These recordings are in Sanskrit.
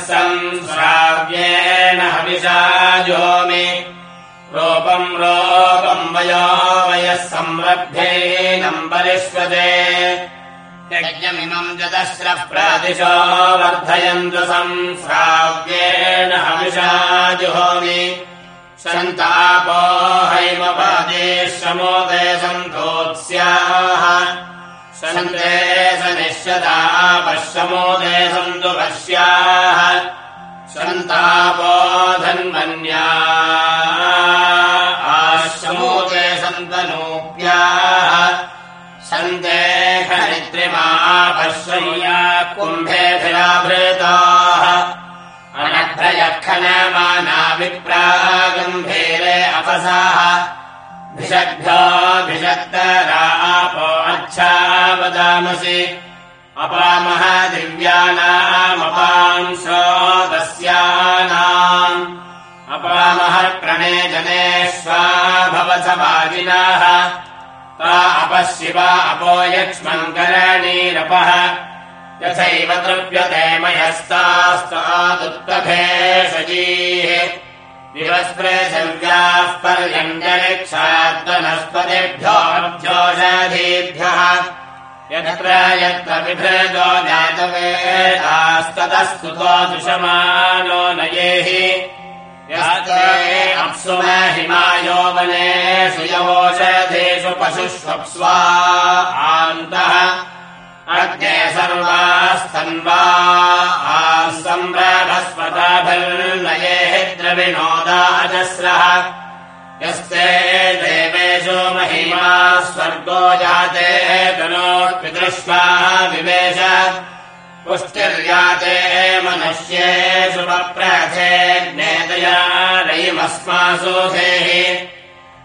गिरः संश्राव्येन हविषाजोमि रूपम् रोपम् वयो वयः संरभ्येनम् परिष्वते यज्ञमिमम् जदश्रः प्रादिशो वर्धयन्तु संश्राव्येण हविषा जुहोमि सन्तापो हैमपादे श्रमोदे सन्तोत्स्याः सन्ते स निश्यता पश्यमोदे सन्तु पश्याः सन्तापो धन्वन्या आश्रमोदे सन्तनोप्याः सन्ते खनित्रिमापश्रया कुम्भेऽभिराभृताः अनभ्रयखनमानाभिप्रागम्भीरे अपसाः भिषग्भ्योऽभिषक्तरापो अच्छा वदामसि अपामः दिव्यानामपाम् श्रोतस्यानाम् अपामः प्रणे जनेष्वा भवसवाजिनाः ता अपशिवा अपो यक्ष्मम् करणीरपः यथैव तृप्यते मयस्तास्तादुत्तभेषजीः दिवस्प्रे सव्याः पर्यन्तरिक्षात्मनस्पतिभ्योऽभ्योषधीभ्यः यत्र यत्र बिभृतो जातवेदास्ततस्तुतो दुषमानो नयेहि। यस्ते अप्सु महिमायो वनेषु यवोषधेषु पशुष्वप्स्वा आन्तः अग्ने सर्वास्तन्वा। आसम्भस्वताभिर्नयेः द्रविणोदाजस्रः यस्ते देवेषु महिमा स्वर्गो जाते तनोत्पितृष्वा विवेश। पुष्टिर्याते मनुष्येषु वप्रथेज्ञेतया रयिमस्मासु धेः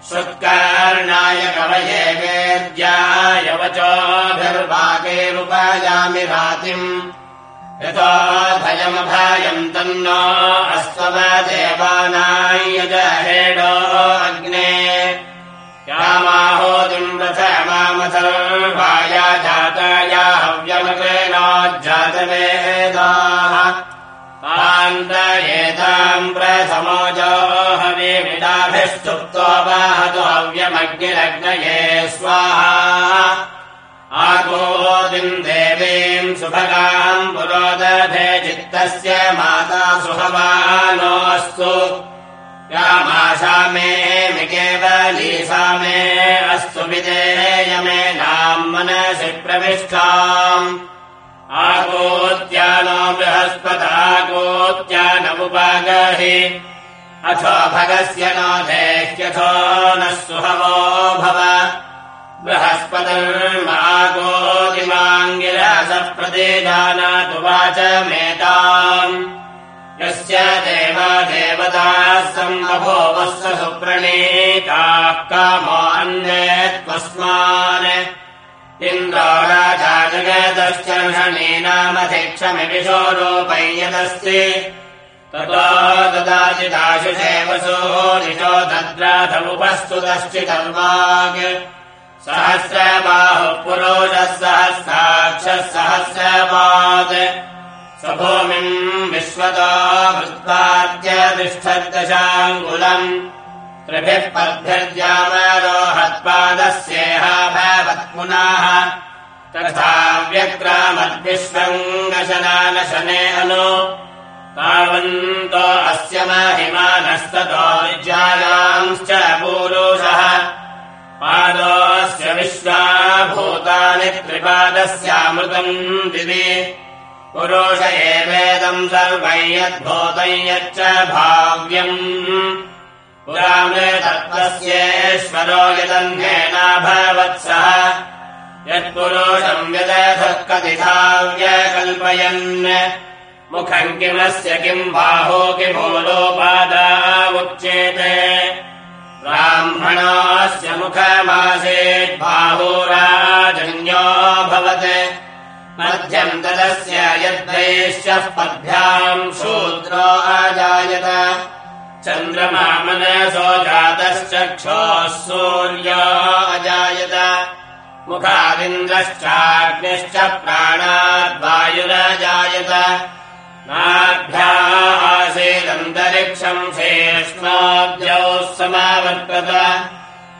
श्रुत्कर्णाय कवये वेद्याय वचोभिर्वागैरुपायामि रातिम्। यतो भयमभयम् तन्नो अस्त्वदेवानायजहेडो अग्ने। यामाहोतिम् रथमामथर्वाया जाताया हव्यमग्रेणोज्जातवेदाः तान्तयेताम् प्रथमोजो हवे विडाभिस्तुप्तो वाहतु हव्यमग्निरग्नये स्वाहा। आगोदिम् देवीम् सुभगाम् पुरोदधे चित्तस्य माता सुहवानोऽस्तु। यामाशा मे केवलीसा मे अस्तु विधेयमे नाम् मनसि प्रविष्टाम्। आगोत्यानो बृहस्पतागोत्यानमुपागहि अथो भगस्य नो देह्यथो नः सुहवो भव। बृहस्पतिर्मागोदिमाङ्गिरसः प्रतिजानातु वाच मेताम् यस्य देवा देवताः सम्बभोवस्य सुप्रणीताः कामो अन्यत्वस्मान् इन्द्रो राजा जगदश्च षणीनामधिक्षमिविशोरोपय्यदस्ति दद्राथमुपस्तुतश्चितर्वाग् सहस्रबाहुः पुरोषः सहस्राक्षः सहस्रपात् स्वभूमिम् विश्वतो वृत्ताद्य तिष्ठद्दशाङ्गुलम् त्रिभिः पद्भिर्जामरोहत्पादस्येहाभवत् पुनः तथा व्यग्रामद्विश्वम् गशनानशने अनु तावन्तो अस्य महिमानस्ततो विद्यायाञ्च पूरुषः। पादोऽस्य विश्वाभूतानि त्रिपादस्यामृतम् दिवि। पुरुष एवेदम् सर्वम् यद्भूतम् यच्च भाव्यम्। पुरामृतत्वस्येश्वरो यदन्येनाभवत्सः। यत्पुरुषम् व्यदधः कतिधाव्यकल्पयन् मुखम् किमस्य किम् बाहो उच्येते ब्राह्मणोऽस्य मुखमासीत् बाहुराजन्योऽभवत् मध्यम् तदस्य यद्वैश्यः पद्भ्याम् शूद्रो अजायत चन्द्रमा मनसो जातश्चक्षोः सूर्यो अजायत। मुखादिन्द्रश्चाग्निश्च प्राणाद्वायुरजायत नाभ्या आसीदन्तरिक्षम् समावर्तत।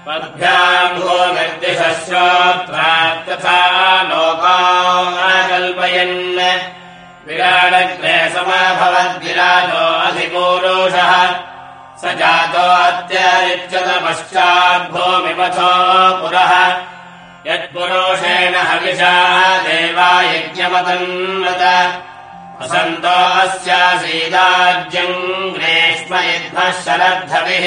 पद्भ्याम् भो निर्दिशश्रोत्रात्तथा लोकाकल्पयन् विराडग्ने समाभवद्विराजो अधिपूरुषः। स जातो अत्यरिच्यतपश्चाद्भूमिपथो पुरः। यत्पुरुषेण हविषा देवा यज्ञमतन्वत ग्रेष्म यद्मः शरद्धभिः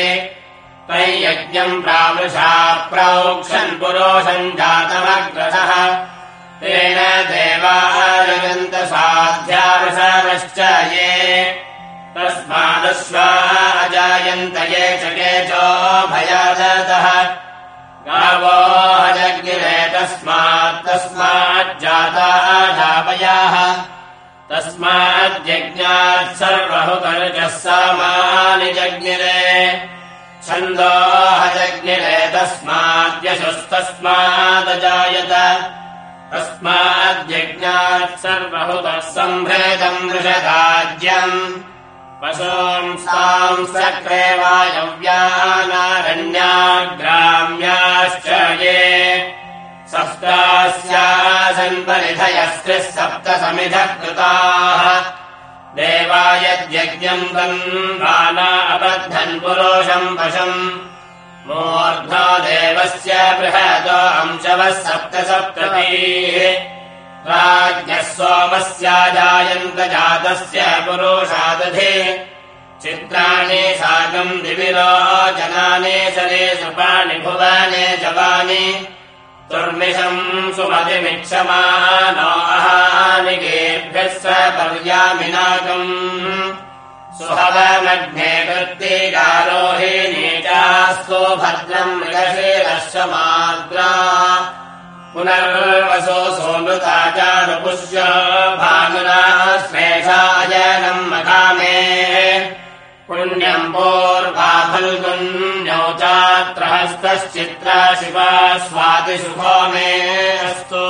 यज्ञम् प्रावृषा प्रोक्षन् पुरोषम् जातमग्रसः तेन देवाजयन्तसाध्यावसारश्च ये तस्मादश्वा अजायन्त ये च केचो भयादतः गावो हजग्निरे तस्मात् तस्माज्जाता जापयाः तस्माद्यज्ञात् सर्वहुतर्जः सामानि जग्निरे छन्दो हजग्निरे तस्माद्यशस्तस्मादजायत। तस्माद्यज्ञात् सर्वहुतः सम्भेदम् वृषदाज्यम् पशूंस्ताम् सक्रे वायव्यानारण्याग्राम्याश्च ये। सप्तास्यासन् परिधयस्त्रिः सप्त समिधः कृताः देवा यद्यज्ञम् तन्वाना अबद्धन् पुरुषम् पशुम् मूर्ध्नो देवस्य बृहतो अंशवः सप्त सप्ततीः राज्ञः सोमस्याजायन्त जातस्य पुरुषादधे। चित्राणि साकम् दिविरो जनानि सरे सुपाणि भुवानि जवानि अहानि गेभ्यः स पर्यामिनाकम्। सुहवमग्ने नीचास्तु भद्रम् मृगशीरस्य माद्रा। पुनर्वसो सोमृताचारुपुष्य भानुना श्लेषायनम् मकामे। पुण्यम् पूर्वा फल्गुन्यौ चात्रहस्तश्चित्रा शिवा स्वातिसुभो मे अस्तु।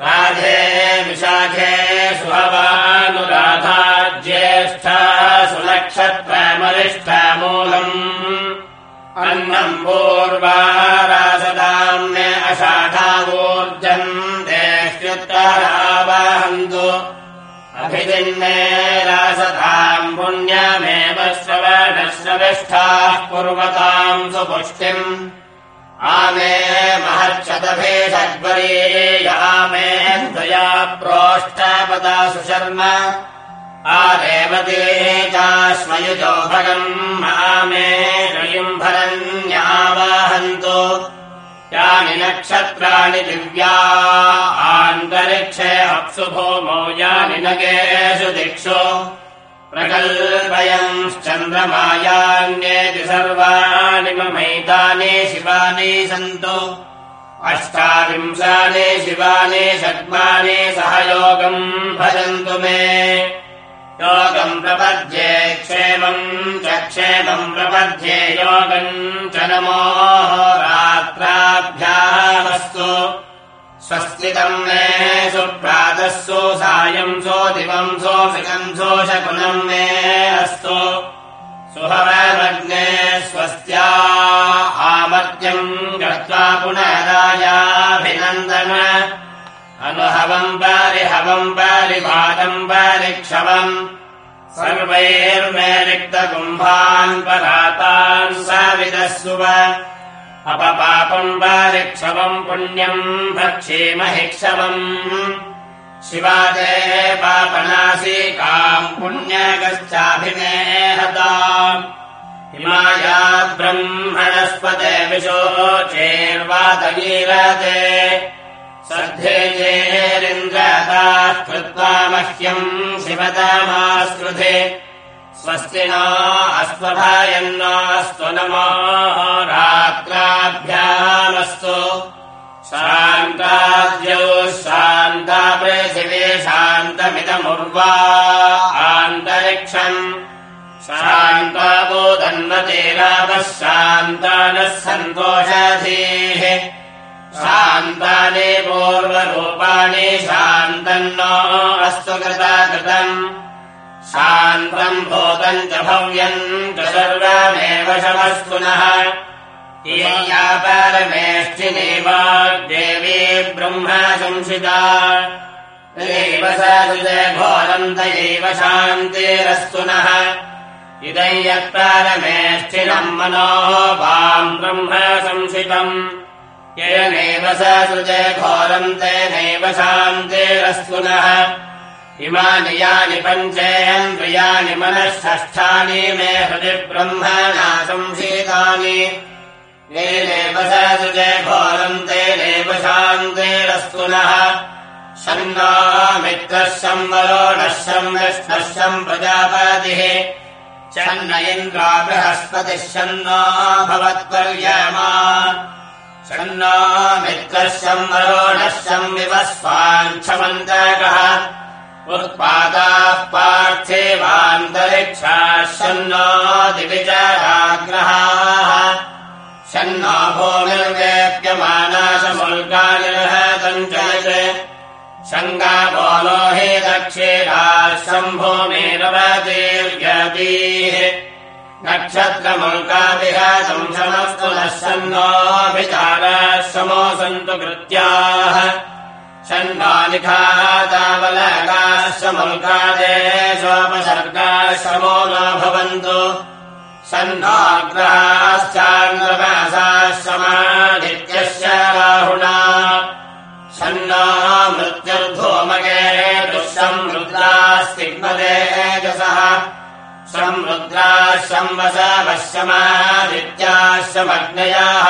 राधे विशाखे सुहवानुराधा ज्येष्ठा सुनक्षत्रमरिष्ठमूलम् अन्नम् पूर्वारासदाम् मे अषाढावोर्जम् देह्युत्तरावहन्तु अभिजिन्मे रासताम् पुण्यमेव श्रवणश्रविष्ठाः कुर्वताम् सुपुष्टिम्। आमे महच्छतभेषग्वरीयामे त्वया प्रोष्टपदा सुशर्म आदेवते आमे रयुम्भरन्यावाहन्तु यानि नक्षत्राणि दिव्या आन्तरिक्षे अप्सु भूमौ यानि नगेषु दिक्षु प्रकल्पयंश्चन्द्रमायान्येति सर्वाणि ममैतानि शिवानि सन्तु। अष्टाविंशानि शिवानि षड्मानि सहयोगम् भजन्तु मे। योगम् प्रपद्ये क्षेमम् च क्षेमम् प्रपद्ये योगम् च नमो रात्राभ्यामस्तु स्वस्तितम् मे सुप्रातः सो सायम् सो दिवम् सो फिकम् सो शकुनम् मे अस्तु। सुहवमग्ने स्वस्त्या आमर्त्यम् गत्वा पुनरायाभिनन्दन। अनुहवम् परिहवम् परिभातम् परिक्षवम्। सर्वैर्मे रिक्तकुम्भान् परातान् साविदस्सुव अपपापम् परिक्षवम् पुण्यम् भक्षेमहिक्षवम् शिवादे पापनासीकाम् पुण्यगश्चाभिमेहताम् हिमायात् ब्रह्मणस्पते विशोचेर्वातगीरते सद्धेजेरिन्द्रताः कृत्वा मह्यम् शिवतमास्कृते स्वस्ति नो अस्त्वभायन्नास्तु नमो रात्राभ्यामस्तु। शान्ताद्यौ शान्ता पृथिवे शान्तमिदमुर्वा आन्तरिक्षम्। शान्तावोदन्वतेरावः शान्तानः शान्तानि पूर्वरूपाणि शान्तन्नो अस्तु कृता कृतम् शान्तम् भूतम् च भव्यम् च सर्वमेव शमस्तु नः। इया परमेष्ठिने देवी ब्रह्मा संसिता तयैव शान्तिरस्तु नः। इदम् यत्पारमेष्ठिनम् मनोः वाम् ब्रह्म संसितम् येनैव घोरम् तेनैव शान्तिरस्तु नः इमानि यानि पञ्चेन्द्रियाणि मनः षष्ठानि मे हृदि ब्रह्मणा संशीतानि येनैव स सृजे घोरम् तेनैव शान्तिरस्तु नः। शन्नो मित्रः संवरो नः विष्णः प्रजापतिः शन्न इन्द्रा बृहस्पतिः शन्नो भवत्पर्यमा। शन्नो मित्रः संवरो नः संविवस्वाञ्छमन्तकः उत्पादाः शन्नो दिविचाराग्रहाः शन्नो भूमिर्वेप्यमानाशमुल्कानिर्हतम् चलत् शङ्गापोलो हि दक्षिणाः शम्भोमेरवतीर्यतीः नक्षत्रमुल्काभिघातम् समस्तु नः सन्नोऽभिचाराः समो सन्तु कृत्याः समो न भवन्तु सन्नाग्रहाश्चान्द्रवासाः समादित्यस्य राहुणा। सन्ना मृत्युर्धूमगे दुःसंरुद्रास्तिग्मदेजसः संरुद्राः संवसवशमादित्याः समग्नयाः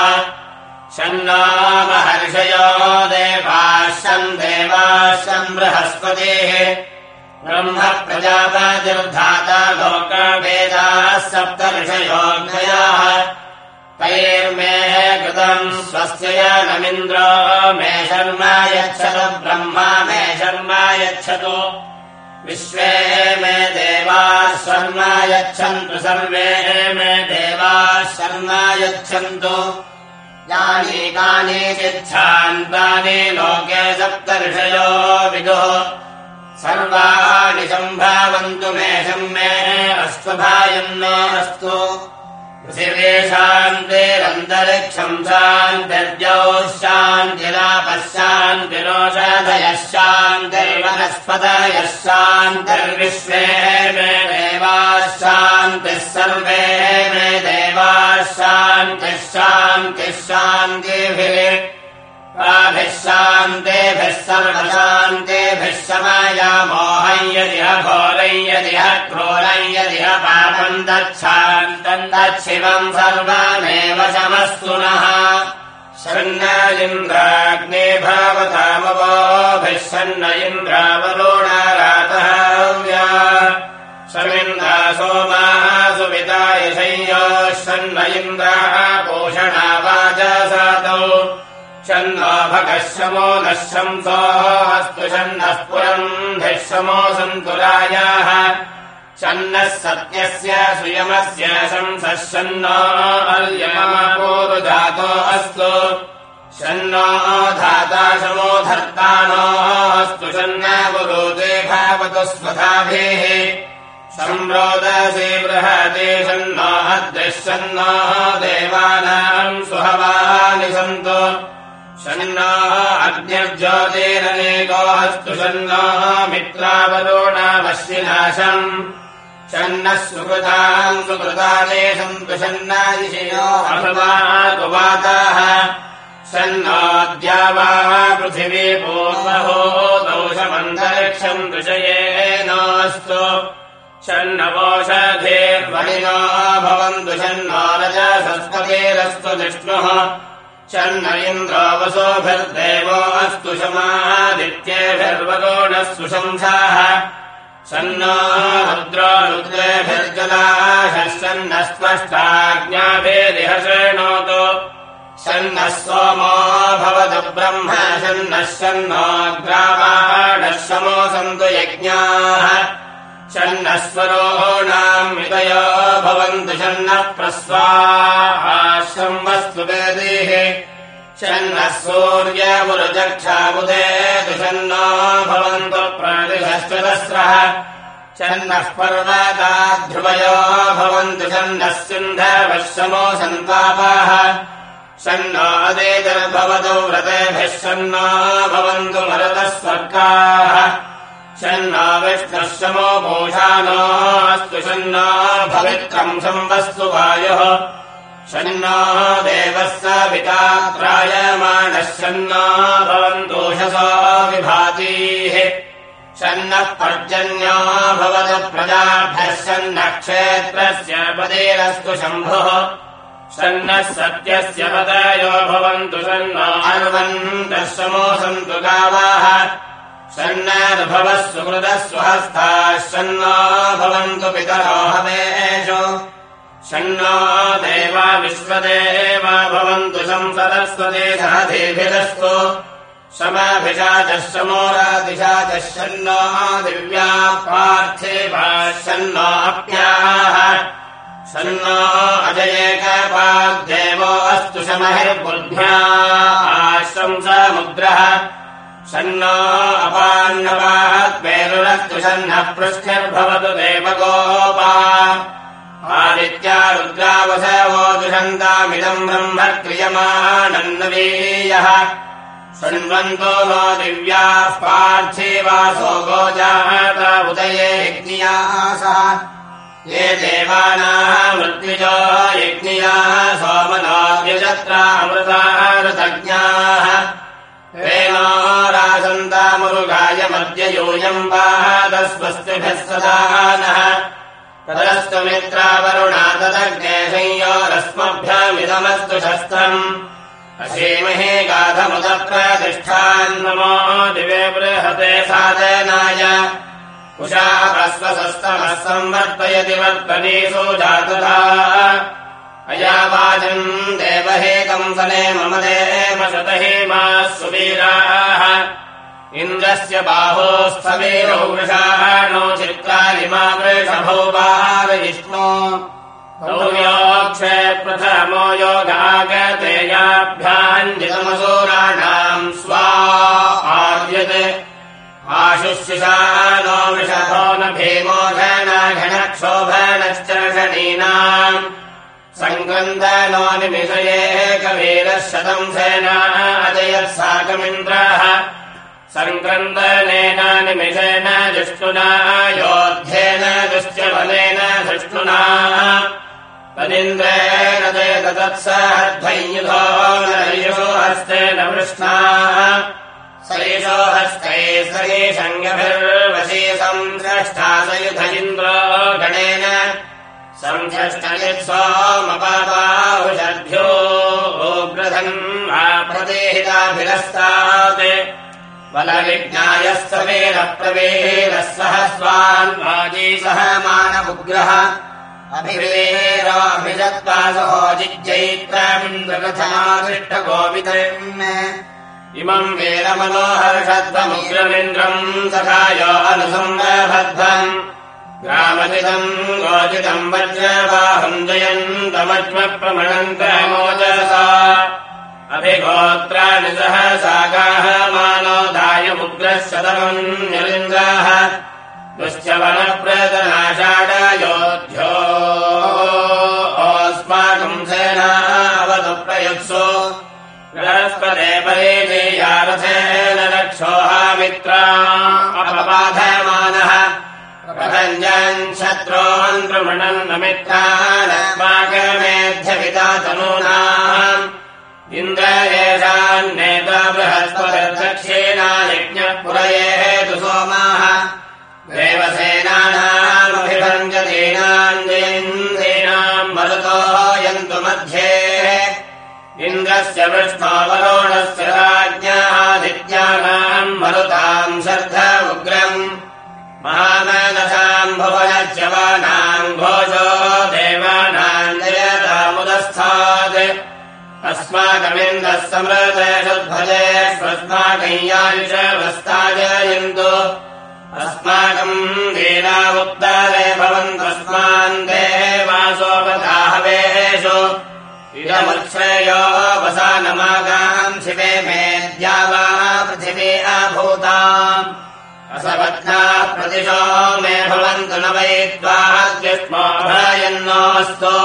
शन्ना महर्षयो देवाः सम् देवाः सम् बृहस्पतेः ब्रह्म प्रजापतिर्धाता लोकवेदाः सप्त ऋषयोग्नयाः तैर्मे कृतम् स्वस्य नमिन्द्रो मे शर्मा यच्छतु ब्रह्मा मे शर्मा यच्छतु। विश्वे मे देवाः शर्मा यच्छन्तु सर्वे मे देवाः शर्मा यच्छन्तु यानि कानि चिच्छान्तानि लोके सप्तर्षयो विदुः। सर्वाणि सम्भावन्तु मे शम्मे अस्तभायन्नो अस्तु पृथिवे शान्तिरन्तरिक्षम् शान्तिर्जौ शान्तिरापः शान्तिरोषधयः शान्तिर्वनस्पतयः शान्तिर्विश्वे मे देवाः शान्तिः सर्वे शान्तिः शान्तिभिः। ताभिः शान्तेभिः सर्वशान्तेभिः समाया मोहम् यदिह यदिह पापम् दच्छान्तम् दच्छिवम् सर्वमेव शमस्तु नः शन्न इन्द्राग्ने भावतामवोभिः सन्न इन्द्रावरोणारातहाव्या समिन्द्रा सोमाः सुविताय सन्न इन्द्राः पोषणावाजासातौ शन्नो भगः शमो नः शंसोऽस्तु शन्नः पुरन्धिः समो सन्तुरायाः शन्नः सत्यस्य सुयमस्य शंसः शन्नो अर्यमपोरुधातो अस्तु। शन्नो धाता शमो धर्तानोऽस्तु शन्न गुरुते भावतु स्वधाभिः संरोदसे बृहते शन्नो अद्रिः शन्नो देवानाम् सुहवानि सन्तु। शन्ना अग्न्यज्योतिरनेकोऽस्तु शन्नो मित्रावरोणामश्विनाशम् शन्नः सुकृताम् सुकृतानि सन्तु शन्नादिशयो अभवातुवाताः शन्नोऽद्या पृथिवी पूर्वहो दोषमन्तरिक्षम् विषयेनास्तु शन्नवोषधेर्वणिनो भवन्तु शन्नो रजसस्पतेरस्तु विष्णुः शन्न इन्द्रो वसोभिर्देवो अस्तु शमादित्येभिर्वगोणः सुशंसाः सन्नो रुद्रो रुद्रेभिर्जलाशः सन्नः सोमो भवतु ब्रह्म सन्नः सन्नोऽग्रावाणः समो सन्तु यज्ञाः षण्णस्वरोणाम् विदयो भवन्तु षण्णः प्रस्वाश्रम् वस्तु वेदेः षण्णः सूर्यमुरुजक्षाबुदे दुषन्नो भवन्तु प्रादिशश्चतस्रः षण्णः पर्वताध्रुवयो भवन्तु षण्णः सिन्धवः समो सन्तापाः। षण्णो अदेतर्भवतु व्रतेभिः षण्णो भवन्तु मरुतः स्वर्गाः षण्णा विष्णश्रमो भूषाणास्तु षण्णा भवित्रम् संवस्तु वायुः। षण्णा देवः स पिता त्रायमाणः षण्णा भवन्तोषसा विभातीः। षण्णः पर्जन्या भवतु प्रजाभ्यः षण्णः क्षेत्रस्य पदेरस्तु शम्भुः। षण्णः सत्यस्य पदयो भवन्तु अर्वन्तः समो सन्तु गावाः षण्णानुभवः सुकृतः स्वहस्ताः षण्णो भवन्तु पितरो हवेषु षण्णो देवा विश्वदेवा भवन्तु संसरस्वते साधिभिरस्तु शमाभिषाचः शमोरादिशाचः षण्णो दिव्या पार्थिवा षण्णोऽप्याः षण्णो अजयेकपाग्देवो अस्तु शमहिर्बुद्ध्या आशंसमुद्रः षण्णो अपान्नवात्मेरुरस्तु षण्णः पृष्ठिर्भवतु देवगोपा आदित्या रुद्रावसवो दुषन्तामिदम् ब्रह्म शृण्वन्तो नो दिव्याः पार्थिवासो गोजाता उदये यज्ञियासः। ये देवानाः मृत्युजो यज्ञियाः सोमनाद्यजत्रामृतारतज्ञाः वादस्वस्तिभिः सदा नः। तदस्तुमित्रावरुणा तदग्ने संयोरस्मभ्यमिदमस्तु शस्त्रम्। अशीमहे गाधमुदप्रतिष्ठान्नमो दिवे बृहते साधनाय। कुशाप्रस्वसस्तमः संवर्तयति वर्तनीसु जातता अयावाचम् देवहेतम् सने मम देव शतहेमाः सुवीराः। इन्द्रस्य बाहोस्थवीरौ वृषाणो चित्रालिमा वृषभौ बालयिष्णो गौर्योक्षे प्रथमो योगागतेयाभ्याञ्जितमसूराणाम् स्वा आर्यते। आशुशिषानो वृषभो न भीमो घनघनक्षोभणश्चर्षणीनाम् सङ्क्रन्दनो निमिषये कवीरः शतम् सेना अजयत् साकमिन्द्रः। सङ्क्रन्दनेन निमिषेण जिष्णुना योध्येन दुश्चबलेन धृष्णुना तदिन्द्रेण जयतत्सहध्वयुधो नरयुषो हस्तेन वृष्णा। सैषो हस्तैः सरीषङ्गभिर्वशी संस्रष्टा सयुध इन्द्रो गणेन संसष्टयत्सोमपाहुषद्भ्यो ओग्रधन् आप्रदेहिताभिरस्तात् बलविज्ञायस्तवेन प्रवेरः सह स्वान्वाजी सह मानमुग्रः अभिवेराभिजत्वासहो जिज्जैत्रामिन्द्रकथादृष्टगोवितम् इमम् वेदमनोहर्षध्वमुग्रमिन्द्रम् सखाय अनुसंरभध्वम् ग्रामजितम् गोचितम् वज्रबाहम् जयन्तमज्मप्रमणन्तमोजसा अभिगोत्राणि सह सागाः मानोदायमुग्रः शतमम् न्यलिन्द्राः दुश्चवनप्रदनाषाढयोध्यो अस्माकम् सेनावतु प्रयुत्सो। परेजेयारथेन रक्षोहामित्रा अपबाधमानः प्रभञ्जन् शत्रून् प्रमणन् न मित्रानस्माकमेध्यपिता तनूनाम् इन्द्र येषान्नेता बृहस्पतिर्दक्षिणा यज्ञः पुरयेतु सोमाः। देवसेनानामभिभञ्जतीनाम् जयन्द्रीणाम् मरुतो यन्तु मध्ये। इन्द्रस्य विष्णोवरोणस्य राज्ञादित्यानाम् मरुताम् शर्ध अस्माकमिन्द्रः समृतेषुध्वजेष्वस्माकय्यायुषवस्ताजयन्तु अस्माकम् वीरावुत्तरे भवन्तस्मान् देवासोपदाहवेषु। इदमुच्छ्रेयो वसानमागाम् शिवे मेद्या वा पृथिवी आभूता असपत्ना प्रतिशो मे भवन्तु न वै त्वाद्युष्मोऽभयन्नोऽस्तु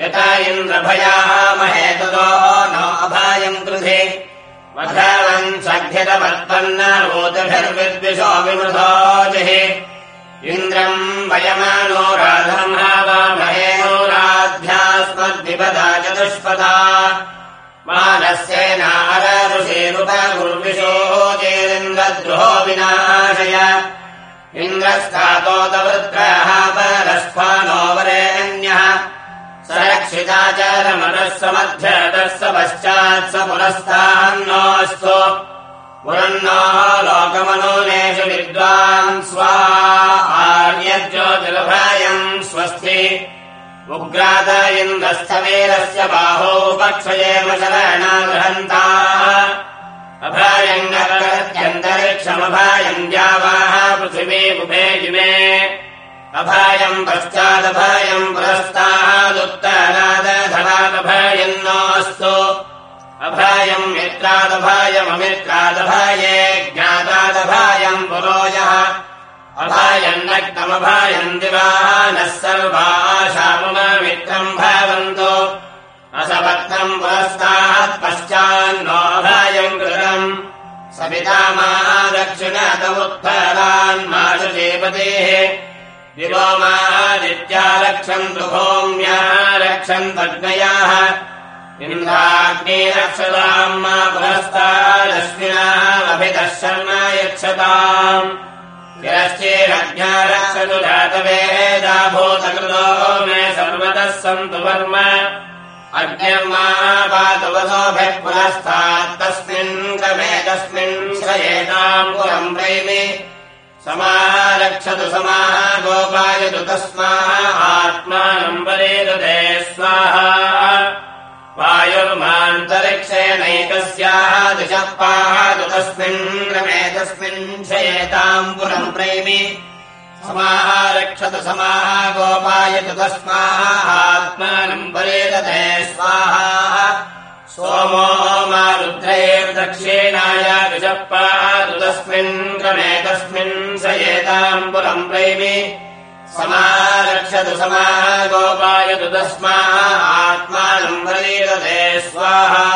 यत इन्द्रभयाः महेतुतो नो अभायम् कृधि। मघवन् सभ्यतमत्पन्नभूतभिर्विद्विषो विमृधोजिः इन्द्रम् वयमानो राध्यास्मद्विपदा चतुष्पदा मानस्येनारऋषेरुपगुर्विशोचेरिन्द्रद्रोहो विनाशय। इन्द्रस्तातोदवृत्रः परस्फानो वरेण्यः समध्यतः स पश्चात् स पुरस्तान्नोऽस्तु पुरन्नो लोकमनोनेषु विद्वान् स्वा आर्यज्योतिर्भयम् स्वस्ति। उग्रात इन्द्रस्थवीरस्य बाहो पक्षयेम शरणा अभायम् द्यावाः पृथिवी उभे जिमे अभायम् पश्चादभायम् पुरस्तादुत्तरादधरादभायन्नोऽस्तु अभायम् मित्रादभायममित्रादभाये ज्ञातादभायम् पुरोजः अभायम् नक्तमभायम् दिवानः सर्वाशामुमित्रम् भावन्तु। असपत्नम् पुरस्तात् पश्चान्नोऽभायम् कृतम्। सपिता मा दक्षिणत उत्तरान्माशुचेपतेः दिवो मादित्या रक्षन्तु भौम्या इन्द्राग्ने रक्षताम् यच्छताम्। यश्चेरज्ञा रक्षतु जातवेदाभूतकृतो मे सर्वतः सन्तु वर्म। अग्निर्मा पातु वसोभिः पुरस्तात् तस्मिन् श्रयेताम् पुरम् प्रैमि समारक्षतु समाः गोपायतु तस्माः आत्मानम् वरेदते स्वाहा। वायुर्मान्तरिक्षेणैकस्याः दिशः पातु तस्मिन् क्रमे तस्मिन् शयेताम् पुरम् प्रैमि। समाः रक्षतु समाः गोपायतु तस्माः आत्मानम् वरेदते स्वाहा सोमो मारुद्रैर्दक्षिणाय विजप्पातु तस्मिन् क्रमे तस्मिन् स एताम् पुरम्। प्रैमि समारक्षतु समाः गोपायतु तस्माः आत्मानम् वरीदते स्वाहा।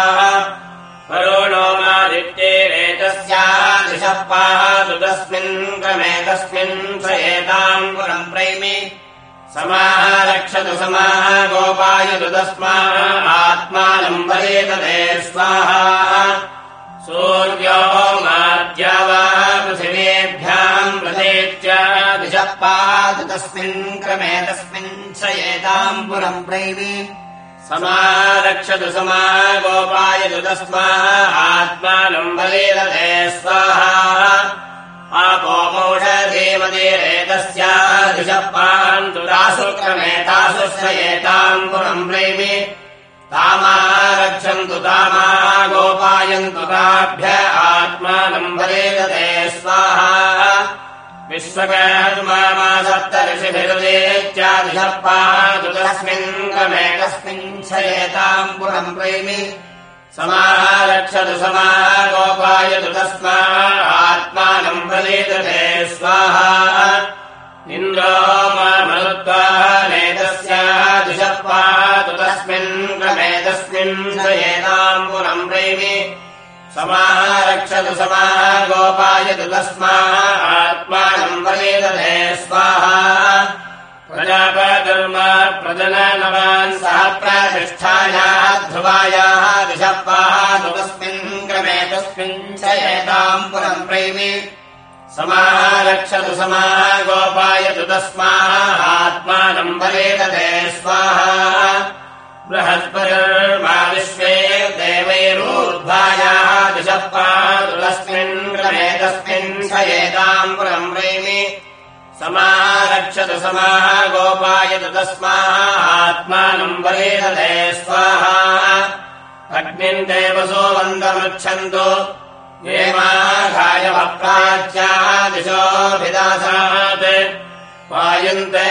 वरुणो मादित्येरेतस्याः दिशप्पातु तस्मिन् क्रमे तस्मिन् स एताम् पुरम् प्रैमि समाः रक्षतु समाः गोपायतु तस्माः आत्मानम् वरेतते स्वाहा। सूर्यो माद्या वा पृथिवेभ्याम् पातु तस्मिन् क्रमे तस्मिन् स एताम् पुरम् प्रैमि समारक्षतु समाः गोपायतु तस्माः आत्मानम् वरेदते स्वाहा आपो मोषधीमतीरेतस्यादिशः पान्तु श्रयेताम् पुरम् प्रेमि तामारक्षन्तु तामा गोपायन्तु ताभ्य आत्मानम् वरेदते स्वाहा। विश्वकर्मा सप्तऋषिभिरुदेत्यादिशः पातु तस्मिन् क्रमे कस्मिन् शयेताम् पुरम् प्रेमि समारक्षतु समाः गोपायतु तस्माः आत्मानम् वलेदते स्वाहा। मामरुत्वा नेतस्याः दिशः पातु तस्मिन् क्रमे तस्मिन् स एताम् पुरम् प्रेमि। समाः गोपायतु तस्माः आत्मानम् वलेदते स्वाहा प्रजापधर्मा प्रजननवान् सह प्रतिष्ठायाः ध्रुवायाः तस्मिन् क्रमे तस्मिन् च एताम् पुरम् प्रैमि। समाः गोपायतु तस्माः आत्मानम् वरेदते स्वाहा। बृहस्पतिर्मा विश्वे देवैरूर्ध्वायाः दिशप्पातु तस्मिन् क्रमे तस्मिन् स एताम् पुरम् प्रेमि समारक्षतु समाः गोपायतु तस्माः आत्मानम् वरेदते स्वाहा। अग्निम् देवसो वन्दमृच्छन्तु। ये माघायवप्राच्यादिशोऽभिदासात् वायुन्ते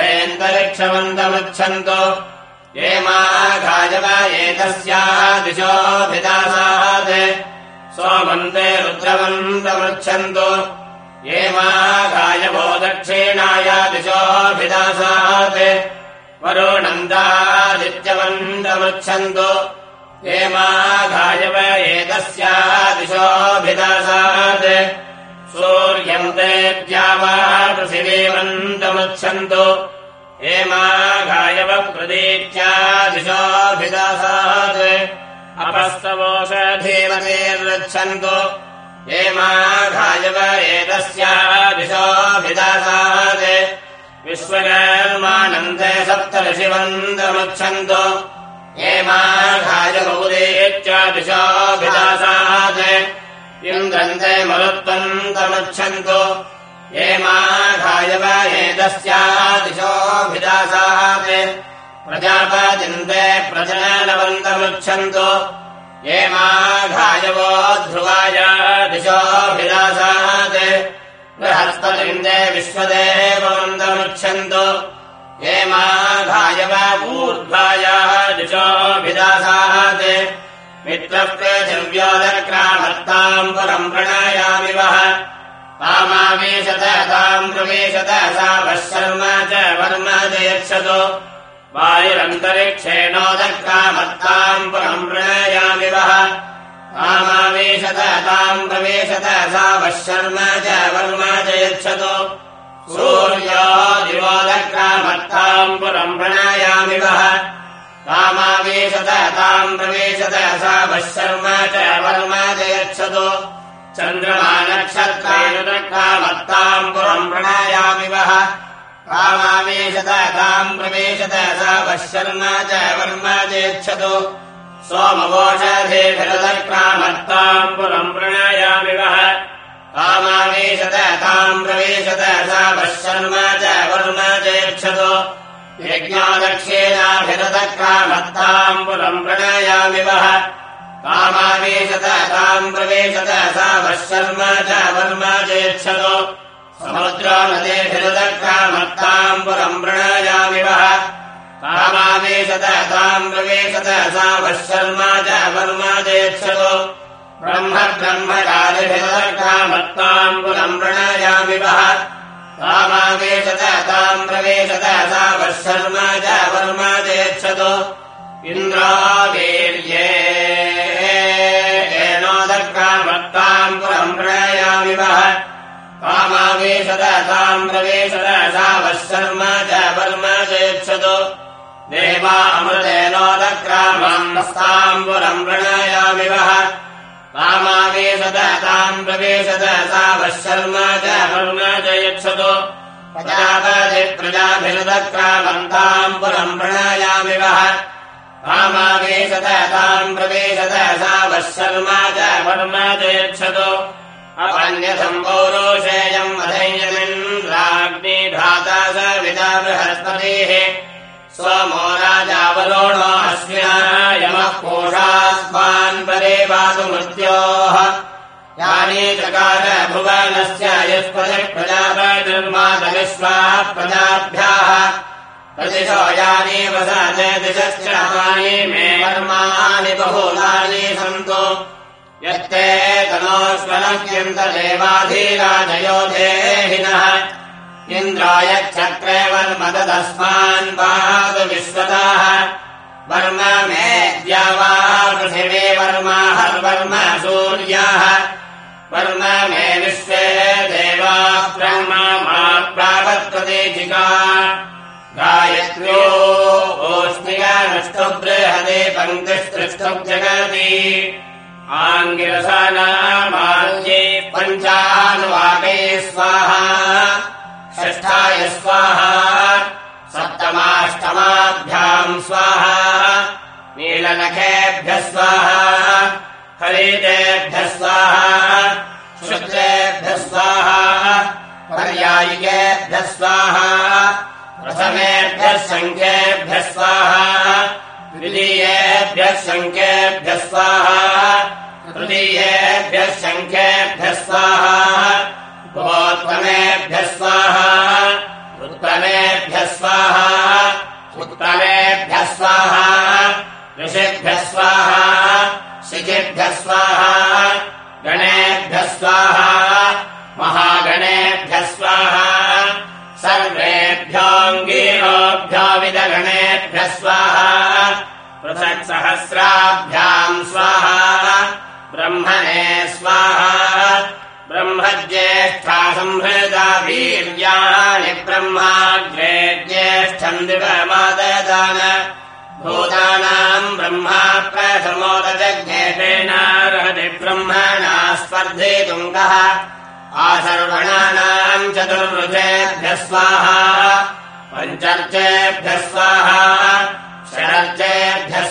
हेन्दरिक्षवन्तमृच्छन्तु ये माघायव एतस्यादिशोऽभिदासात् सोमन्ते रुद्रवन्तमृच्छन्तु ये माघायवो दक्षिणाय दिशोऽभिदासात् वरुणन्दादित्यवन्तमृच्छन्तु हे माघायव एतस्या दिशोऽभिदासात् सूर्यम् ते द्यावा पृथिवीवन्तमुच्छन्तु हे माघायव प्रदीत्या दिशोऽभिदासात् अपस्तवोषधीवतीर्गच्छन्तु हे माघायव एतस्या दिशोऽभिदासात् विश्वकर्मानन्दे ये माघायगौरेत्यादिशोऽभिदासात् इन्द्रन्ते मरुत्वन्तमुच्छन्तु ये माघायव एतस्यादिशोऽभिदासात् प्रजापतिन्दे प्रजनवन्तमुच्छन्तु ये माघायवो ध्रुवाय दिशोऽभिदासात् बृहस्पतिन्दे विश्वदेवन्दमुच्छन्तु ये माघायव ऊर्ध्वाय दिशोऽभिदासात् मित्रप्रथिव्योदक्रामत्ताम् परम् प्रणायामि वः। तामावेशत ताम् प्रवेशत सा वः शर्म च वायुरन्तरिक्षेणोदक्रामत्ताम् परम् प्रणायामि वः। तामावेशत ताम् प्रवेशत सा वः शर्म च वर्म च यच्छतु। सूर्यो दिवोदक्रामत्ताम् पुरम् प्रणायामि वः। तामावेशत ताम् प्रवेशत सा वः शर्म च वर्म च यच्छतु। चन्द्रमा नक्षत्रेणुदक्रामत्ताम् पुरम् प्रणायामि वः तामावेशत ताम् प्रवेशत सा वः शर्म च वर्म च यच्छतु सोमवोषधेभिरदक्रामत्ताम् पुरम् प्रणायामि वः तामावेशत ताम् प्रवेशत सा वः शर्म च वर्म च यच्छतु यज्ञादक्षेणाभिरदक्रामत्ताम् पुरम् प्रणायामि वः तामावेशत ताम् प्रवेशत सा वः शर्म च वर्म च यच्छतु समुद्रो नदेभिरदक्रामत्ताम् पुरम् प्रणायामि वः। तामावेशत ताम् प्रवेशत सा वः शर्म च वर्म च यच्छतु ब्रह्म ब्रह्मकालिभिरदक्रामत्ताम् पुरम् प्रणायामि वः। तामावेशत ताम् प्रवेशत वः शर्म च वर्म च यच्छतु इन्द्रावीर्ये एनोदक्रामत्ताम् पुरम् प्रणायामि वः तामावेशत ताम् प्रवेशत सा वः शर्म च वर्म च यच्छतु देवा अमृतेनोदक्रामस्ताम् पुरम् प्रणायामि वः। तामावेशत ताम् प्रवेशत सा वः शर्म च वर्म च यच्छतु प्रजापति प्रजाभिरुदक्रामन्ताम् पुरम् प्रणायामि वः। तामावेशत ताम् प्रवेशत सा वः शर्म च वर्म च यच्छतु अपन्यथम् पौरोषेयम् अधैर्यमिन्द्राग्नि धाता स विदा बृहस्पतिः। सोमो राजावरोणो अस्मिना यमः कोषास्मान् परे पातु मृत्योः। यानि चकार भुवनस्य युष्पतिप्रजापतिर्मातविश्वाः प्रजाभ्याः। प्रतिशो यानि वसत दिशश्च मे कर्माणि बहुलानि सन्तु यत्ते तनोष्वनक्यन्तदेवाधीराजयोधेहिनः इन्द्रायच्छक्रे वर्म तदस्मान् पातु विश्वताः। वर्म मे द्यावा पृथिवे वर्मा हर्वर्म सूर्याः। वर्म मे विश्वे देवाः ब्रह्मा मा प्रावत्प्रदेशिका गायत्र्यो ओष्मियानुष्टु बृहदे पङ्क्तिस्तृष्टु जगति आङ्गिरसानामार्ये पञ्चानुवाके स्वाहा। षष्ठाय स्वाहा। सप्तमाष्टमाभ्याम् स्वाहा। नीलनखेभ्यः स्वाहा। हरितेभ्यः स्वाहा। शुद्रेभ्यः स्वाहा। पर्यायिकेभ्यः स्वाहा। प्रथमेभ्यः सङ्ख्येभ्यः स्वाहा। द्वितीयेभ्यः द्वितीयेभ्यः शङ्खेभ्यः स्वाहा। तृतीयेभ्यः शङ्खेभ्यः स्वाहा। स्वाहा। उत्तमेभ्यः स्वाहा। उत्तमेभ्यः स्वाहा। ऋषिभ्यः स्वाहा। स्वाहा। गणेभ्यः स्वाहा। महागणेभ्यः स्वाहा। स्वाहा। सहस्राभ्याम् स्वाहा। ब्रह्मणे स्वाहा। ब्रह्मज्येष्ठा संहृदा वीर्याणि ब्रह्माग्रे ज्येष्ठम् दिवमाददान भूतानाम् ब्रह्मा प्रथमोदजज्ञेतेनार्हति ब्रह्मणा स्पर्धितुङ्गः आसर्वणानाम् चतुर्वृजेभ्यः स्वाहा। पञ्चर्चेभ्यः स्वाहा। षडर्चेभ्यः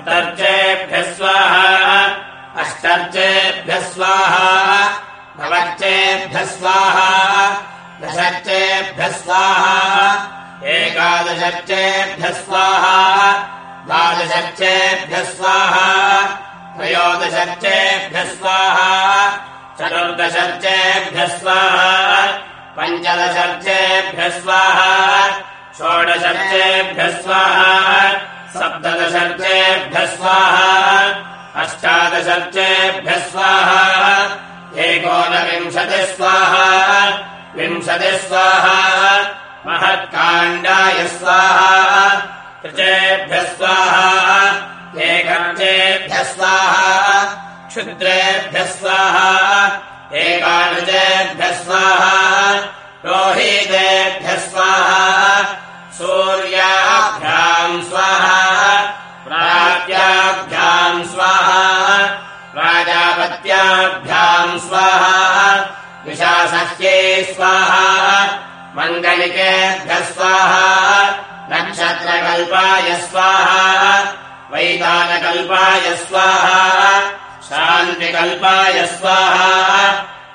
सप्तर्चेभ्यः स्वाहा। अष्टर्चेभ्यः स्वाहा। नवर्चेभ्यः स्वाहा। दशर्चेभ्यः स्वाहा। एकादशर्चेभ्यः स्वाहा। द्वादशर्चेभ्यः स्वाहा। त्रयोदशर्चेभ्यः स्वाहा। चतुर्दशर्चेभ्यः स्वाहा। पञ्चदशर्चेभ्यः स्वाहा। षोडशर्चेभ्यः स्वाहा। सप्तदशर्चेभ्यः स्वाहा। अष्टादशर्चेभ्यः स्वाहा। एकोनविंशतिः स्वाहा। विंशतिः स्वाहा। महत्काण्डाय स्वाहा। त्रिचेभ्यः स्वाहा। एकर्चेभ्यः स्वाहा। क्षुद्रेभ्यः स्वाहा। एकादशेभ्यः स्वाहा। प्राजापत्याभ्याम् स्वाहा। विशासह्ये स्वाहा। मङ्गलिकेभ्यः स्वाहा। नक्षत्रकल्पाय स्वाहा। वैतानकल्पाय स्वाहा। शान्तिकल्पाय स्वाहा।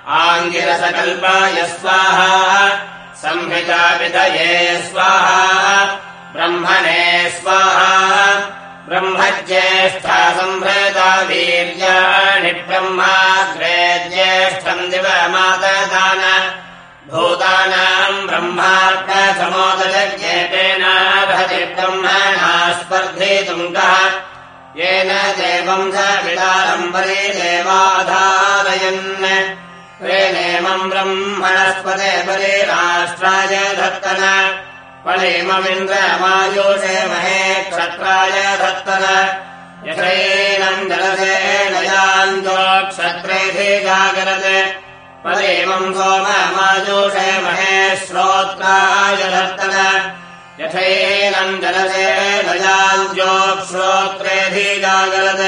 आङ्गिरसकल्पाय स्वाहा। संहिताविधये स्वाहा। ब्रह्मणे स्वाहा। ब्रह्मज्येष्ठा संहृता वीर्याणि ब्रह्माग्रे ज्येष्ठम् दिवमाददान भूतानाम् ब्रह्मार्कसमोदयज्ञेतेनार्हति ब्रह्मणा स्पर्धितुम् कः। येन देवम् स विदारम्बरे देवाधारयन्। प्रेणेमम् ब्रह्मणस्पदे परे राष्ट्राय धत्तन पणेममिन्द्रमायोषे महे क्षत्राय धत्तन यथैनम् जलसेन याञ्जो क्षत्रेधे जागरत् परेमम् सोममायोषे महे श्रोत्राय धत्तन यथैनम् जलसेन याञ्जो श्रोत्रेधिजागरत्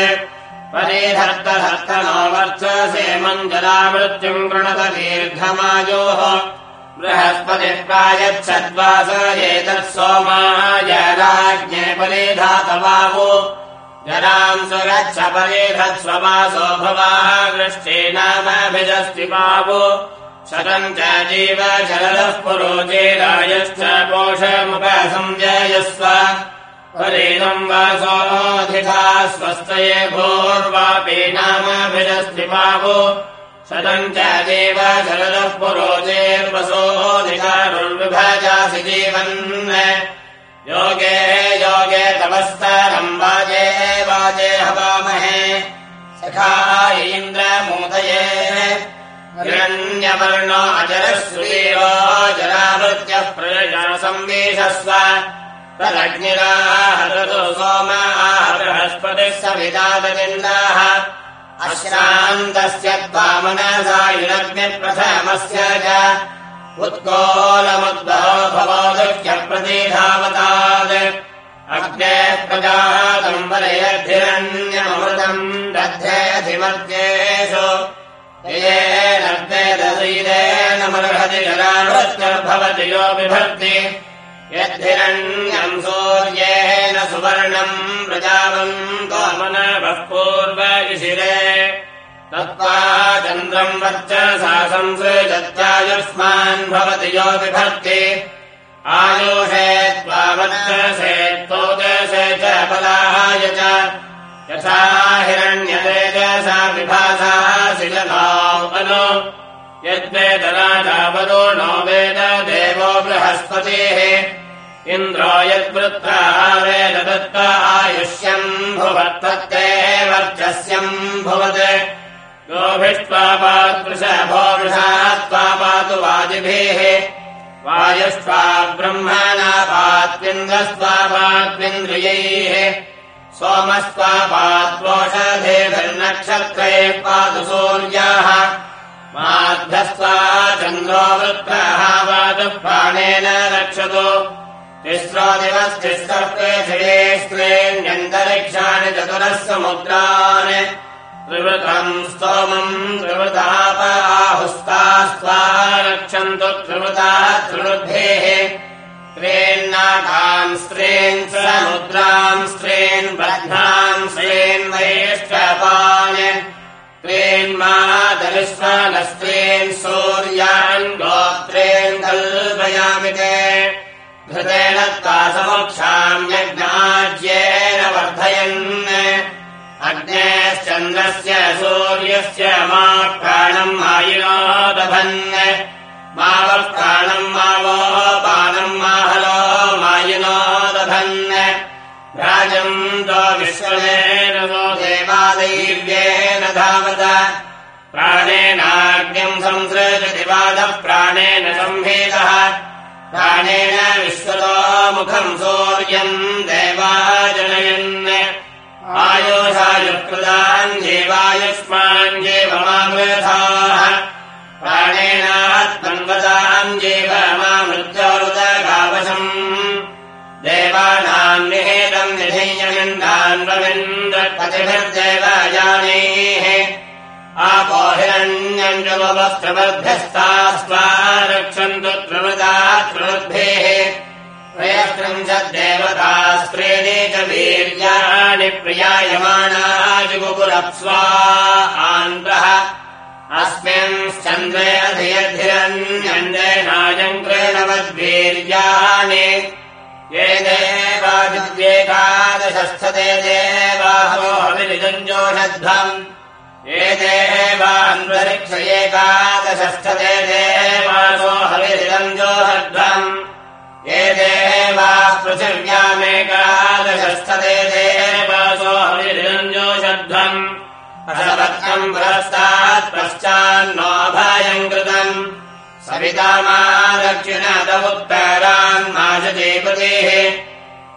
परेधर्तधर्तनो वर्चसे मञ्जलामृत्युम् गृणत दीर्घमायोः बृहस्पतिप्रायच्छद्वास एतत् सोमाय राज्ञे परेधातवावो जराम् सुरच्छ परेधत्स्ववासो भवाः वृष्टेनामभिजस्ति पावो शतम् च जीव शरदः पुरोचेरायश्च पोषमुपसञ्जयस्व परेदम् स्वस्तये भोर्वापि नामभिजस्ति पावो शतम् च देव शरदः पुरोचेर्वसोऽधिकारुर्विभजासि जीवन् योगे योगे तवस्तरम् वाजे वाजे हवामहे। सखा इन्द्रमूदये हिरण्यवर्णो अजरः श्रीरो जरावृत्यः तदग्निराहरतु सोमाः बृहस्पतिः सविदादनिन्दाः। अश्रान्तस्य त्वामनसायुरग्निप्रथमस्य च उत्कोलमुद्भवो भवोदुह्यप्रतिधावतात् अग्नेः प्रजातम् वलयद्धिरण्यमृतम् दध्यधिमर्त्येषु येन मर्हति जलानृत्यर्भवति यो बिभर्ति यद्धिरण्यम् सूर्येण सुवर्णम् प्रजावम् कामनवः पूर्वशिरे तत्त्वा चन्द्रम् वर्चसा संसृजत्यायुष्मान् भवति यो बिभर्ति आयोषे त्वावत्से त्वोदशे च बलाय च यथा हिरण्यते च सा विभासा शिलनावनो यद्वेदराजावरो नो वेद देवो बृहस्पतेः। इन्द्रो यद्वृत्ता दत्त आयुष्यम् भुवत्तत्ते वर्चस्यम् भुवत् गोभिष्ट्वा पादृशभो वृषात्वा पातु वाजिभिः। वायुष्वा ब्रह्मणा पात्विन्द्रस्त्वा पात्विन्द्रियैः। सोमस्त्वा पात्वोषधेभिर्नक्षत्रे पातु सूर्याः। माध्यस्त्वा चन्द्रो वृत्तः पातु प्राणेन रक्षतु। तिस्रो दिवस्तिस्सर्पे श्रेष्ठेऽन्यन्तरिक्षाणि चतुरः समुद्रान् त्रिवृतम् स्तोमम् त्रिवृताप आहुस्ता स्वा रक्षन्तु त्रिवृता त्रिवृद्धेः स्त्रेन्नाकान् स्त्रेन् समुद्राम् स्त्रेन् बध्नाम् स्त्रेन् वैष्टपान् त्रेन्मादरिष्वानस्त्रेन् सूर्यान् गोत्रेन् कल्पयामि ते घृतेन त्वा समोक्षाम् यज्ञाज्येन वर्धयन् अग्नेश्चन्द्रस्य सूर्यस्य मा प्राणम् मायिनो दभन् मावप्राणम् मावो पानम् माहलो मायिनो दभन् राजम् तो विश्वमेन नो धावत। प्राणेनाग्निम् संसृजति वादः प्राणेन संभेदः प्राणेन विश्वतो मुखम् सूर्यम् देवा जनयन् आयोषायुकृताञ्जेवायुष्माञ्जेवमामृथाः प्राणेनात्मन्वताञ्जेव मामृत्योरुदगावशम् देवानाम् निहेतम् निधेयमिन्दान्वमिन्द्रपतिभिर्देवयानेः आपोहिरण्यम् जुवस्त्रवद्भ्यस्ता स्वा रक्षन्तु त्रिवृता त्रिवृद्भिः त्रयस्त्रिंशद्देवता स्त्रीणि च वीर्याणि प्रियायमाणा जुगुपुरप्स्वा आन्द्रः। अस्मिंश्चन्द्रे अधियधिरन्यञ्जनायम् कृणवद्वीर्याणि ये देवादिव्येकादशस्थते देवाहो हविरिजञ्जोषध्वम् ये देवान्तरिक्ष एकादशस्थते देवासो हविरिजञ्जोषध्वम् ये देवा पृथिव्यामेकादशस्थते देवासो हविरञ्जोषध्वम् असवत्कम् पुरस्तात् पश्चान्नोऽभायम् कृतम् सविता मा दक्षिणत उत्तरान् माशतीपतेः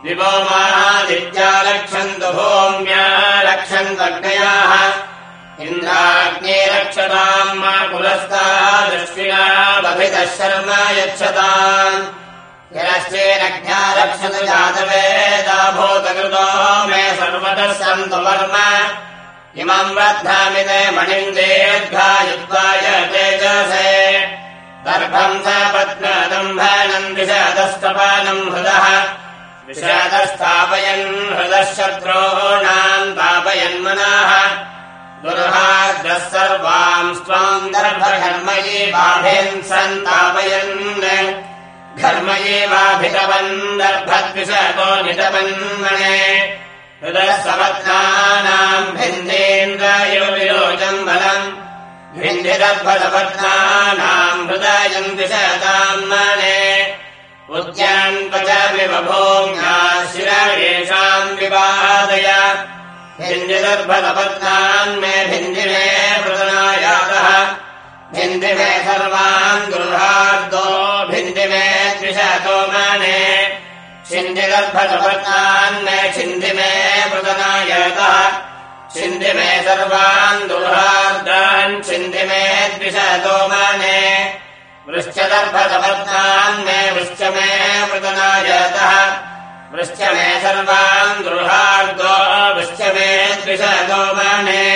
दिवो मादित्या रक्षन्तु भूम्या इन्द्राग्ने रक्षताम् मा पुरस्तादश्विना बभितः शर्म यच्छताम् यश्चेनज्ञा रक्षतु जातवेदा भूतकृतो मे सर्वतः सन्तु वर्म इमम् बध्नामि ते मणिम् दीर्घायुक्ताय तेजसे दर्भम् स पद्मदम्भनम् विषादस्तपानम् हृदः। विषादस्थापयन् हृदः शत्रूणाम् तापयन्मनाः दुर्हाग्रः सर्वाम् स्वाम् दर्भघर्मयी बाभिन् सन्तापयन् घर्म एवाभितवन् दर्भद्विषतो नितपन्मणे हृदः सपत्नानाम् भिन्देन्द्रायोजम् बलम्। भिन्दिदर्भसपत्नानाम् हृदयम् दिशताम् मणे उद्यान्पचामिव भूम्या शिरयेषाम् विवादय। भिन्दिदर्भसपत्नान् मे भिन्दिमे प्रदनायातः भिन्दिमे सर्वान् गृहार्दो भिन्दिमे द्विषतो मने। छिन्दिगर्भसपत्नान् मे छिन्दिमे प्रदनायतः छिन्दिमे सर्वान् दुर्हार्दान् छिन्दिमे द्विषतो मने। वृश्चदर्भसपत्नान् मे वृश्च मे प्रदनायतः वृश्च मे सर्वान् गृहार्दो वृश्च मे द्विषतो मने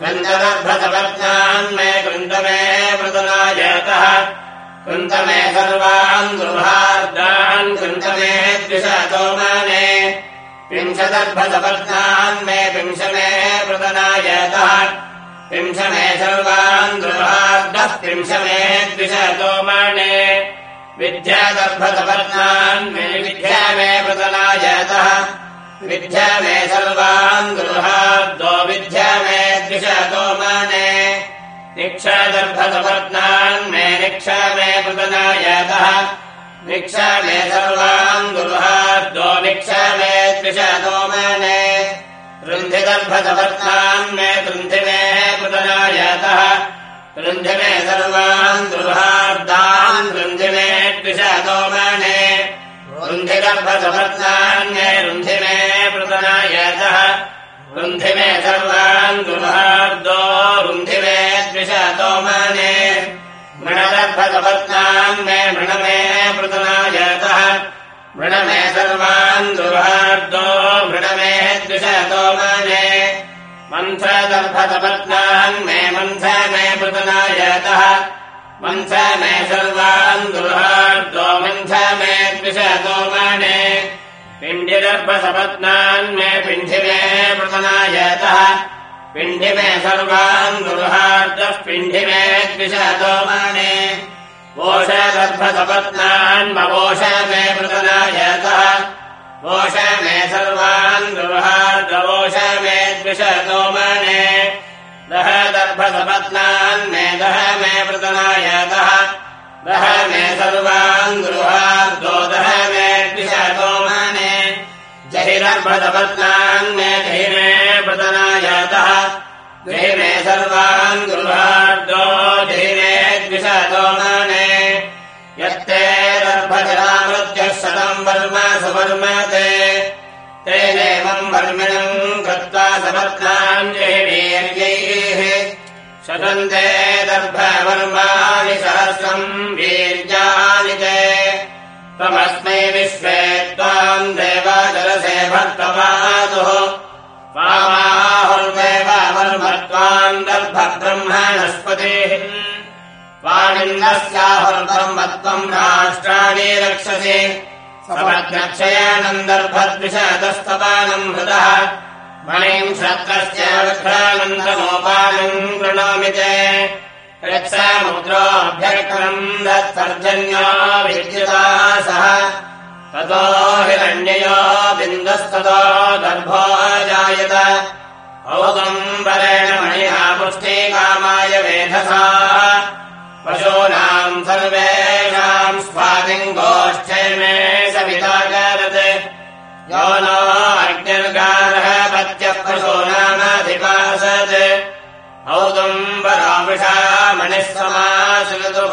कृन्ददर्भसपत्नान् मे कृन्द मे प्रदनायतः कृन्द मे सर्वान् गृहार्दान् कृन्द मे द्विषतो मने। विंशदर्भसपत्नान् मे विंश मे प्रदनायतः विंश मे सर्वान् गृहार्दः विंश मे द्विषतो मने। विद्यादर्भसपर्णान् मे विद्या मे प्रतनायतः विद्या मे सर्वान् गृहाद्वो विद्या मे द्विषतो माने निक्षादर्भसपर्णान् मे निक्षा मे प्रतनायतः निक्षा मे सर्वान् गृहाद्वो निक्षा मे द्विषतो माने वृन्धिदर्भसपर्णान् मे वृन्धि मे प्रतनायतः वृन्धि मे सर्वान् गृहार्दान् वृन्धि मे द्विषतो माने रुन्धिगर्भसमर्थान्ये रुन्धि मे प्रतनायतः रुन्धि मे सर्वान् गृहार्दो रुन्धि मे द्विषतो माने मृणगर्भसमर्थान् मे मृण मे मे सर्वान् गृहार्दो मृण मे द्विषतो माने मन्थदर्भसमर्थान् मे मन्थ मे प्रतनायतः मन्थ मे सर्वान् गृहार्दो मन्थ मे द्विषतो माने पिण्डिदर्भसपत्नान् मे पिण्डि मे प्रतनायतः पिण्डि मे सर्वान् गृहार्दः पिण्डि मे द्विषतो माने। वोषदर्भसपत्नान् मवोष मे प्रतनायतः वोष मे सर्वान् गृहार्दवोष मे द्विषतो माने। दह दर्भसपत्नान् मे दह मे प्रतनायतः दह मे सर्वान् गृहार्दो द्विषतो माने यत्ते दर्भजरामृत्यः शतम् वर्म सुवर्म ते तेनेवम् वर्मिणम् कृत्वा समर्थान् वीर्यैः शतन्ते दर्भवर्माणि सहस्रम् वीर्याणि ते त्वमस्मै विश्वे त्वाम् देवाचलसे भक्तवादुः वामाहुर्देवावर्मत्वाम् दर्भब्रह्मणस्पतिः वाणिन्दस्याहुर्ब्रह्मत्वम् राष्ट्राणि रक्षसि। समद्रक्षयानन्दर्भद्विषदस्तपानम् हृदः मणिम् शत्रस्य वृक्षानन्दमोपानम् कृणोमि च रक्षामुद्रोऽभ्यर्करम् दत्सर्जन्यो विद्युता सह ततो हिरण्ययो बिन्दस्ततो दर्भो जायत। औदम्बरेण मणिहा पुष्टिकामाय वेधसा। पशूनाम् सर्वेषाम् स्वातिम् गोष्ठे मे सविताकारत् यो नो अग्निर्गारः पत्यः पशूनामधिपासत्। औदुम्बरामृषा मणिः समासृतु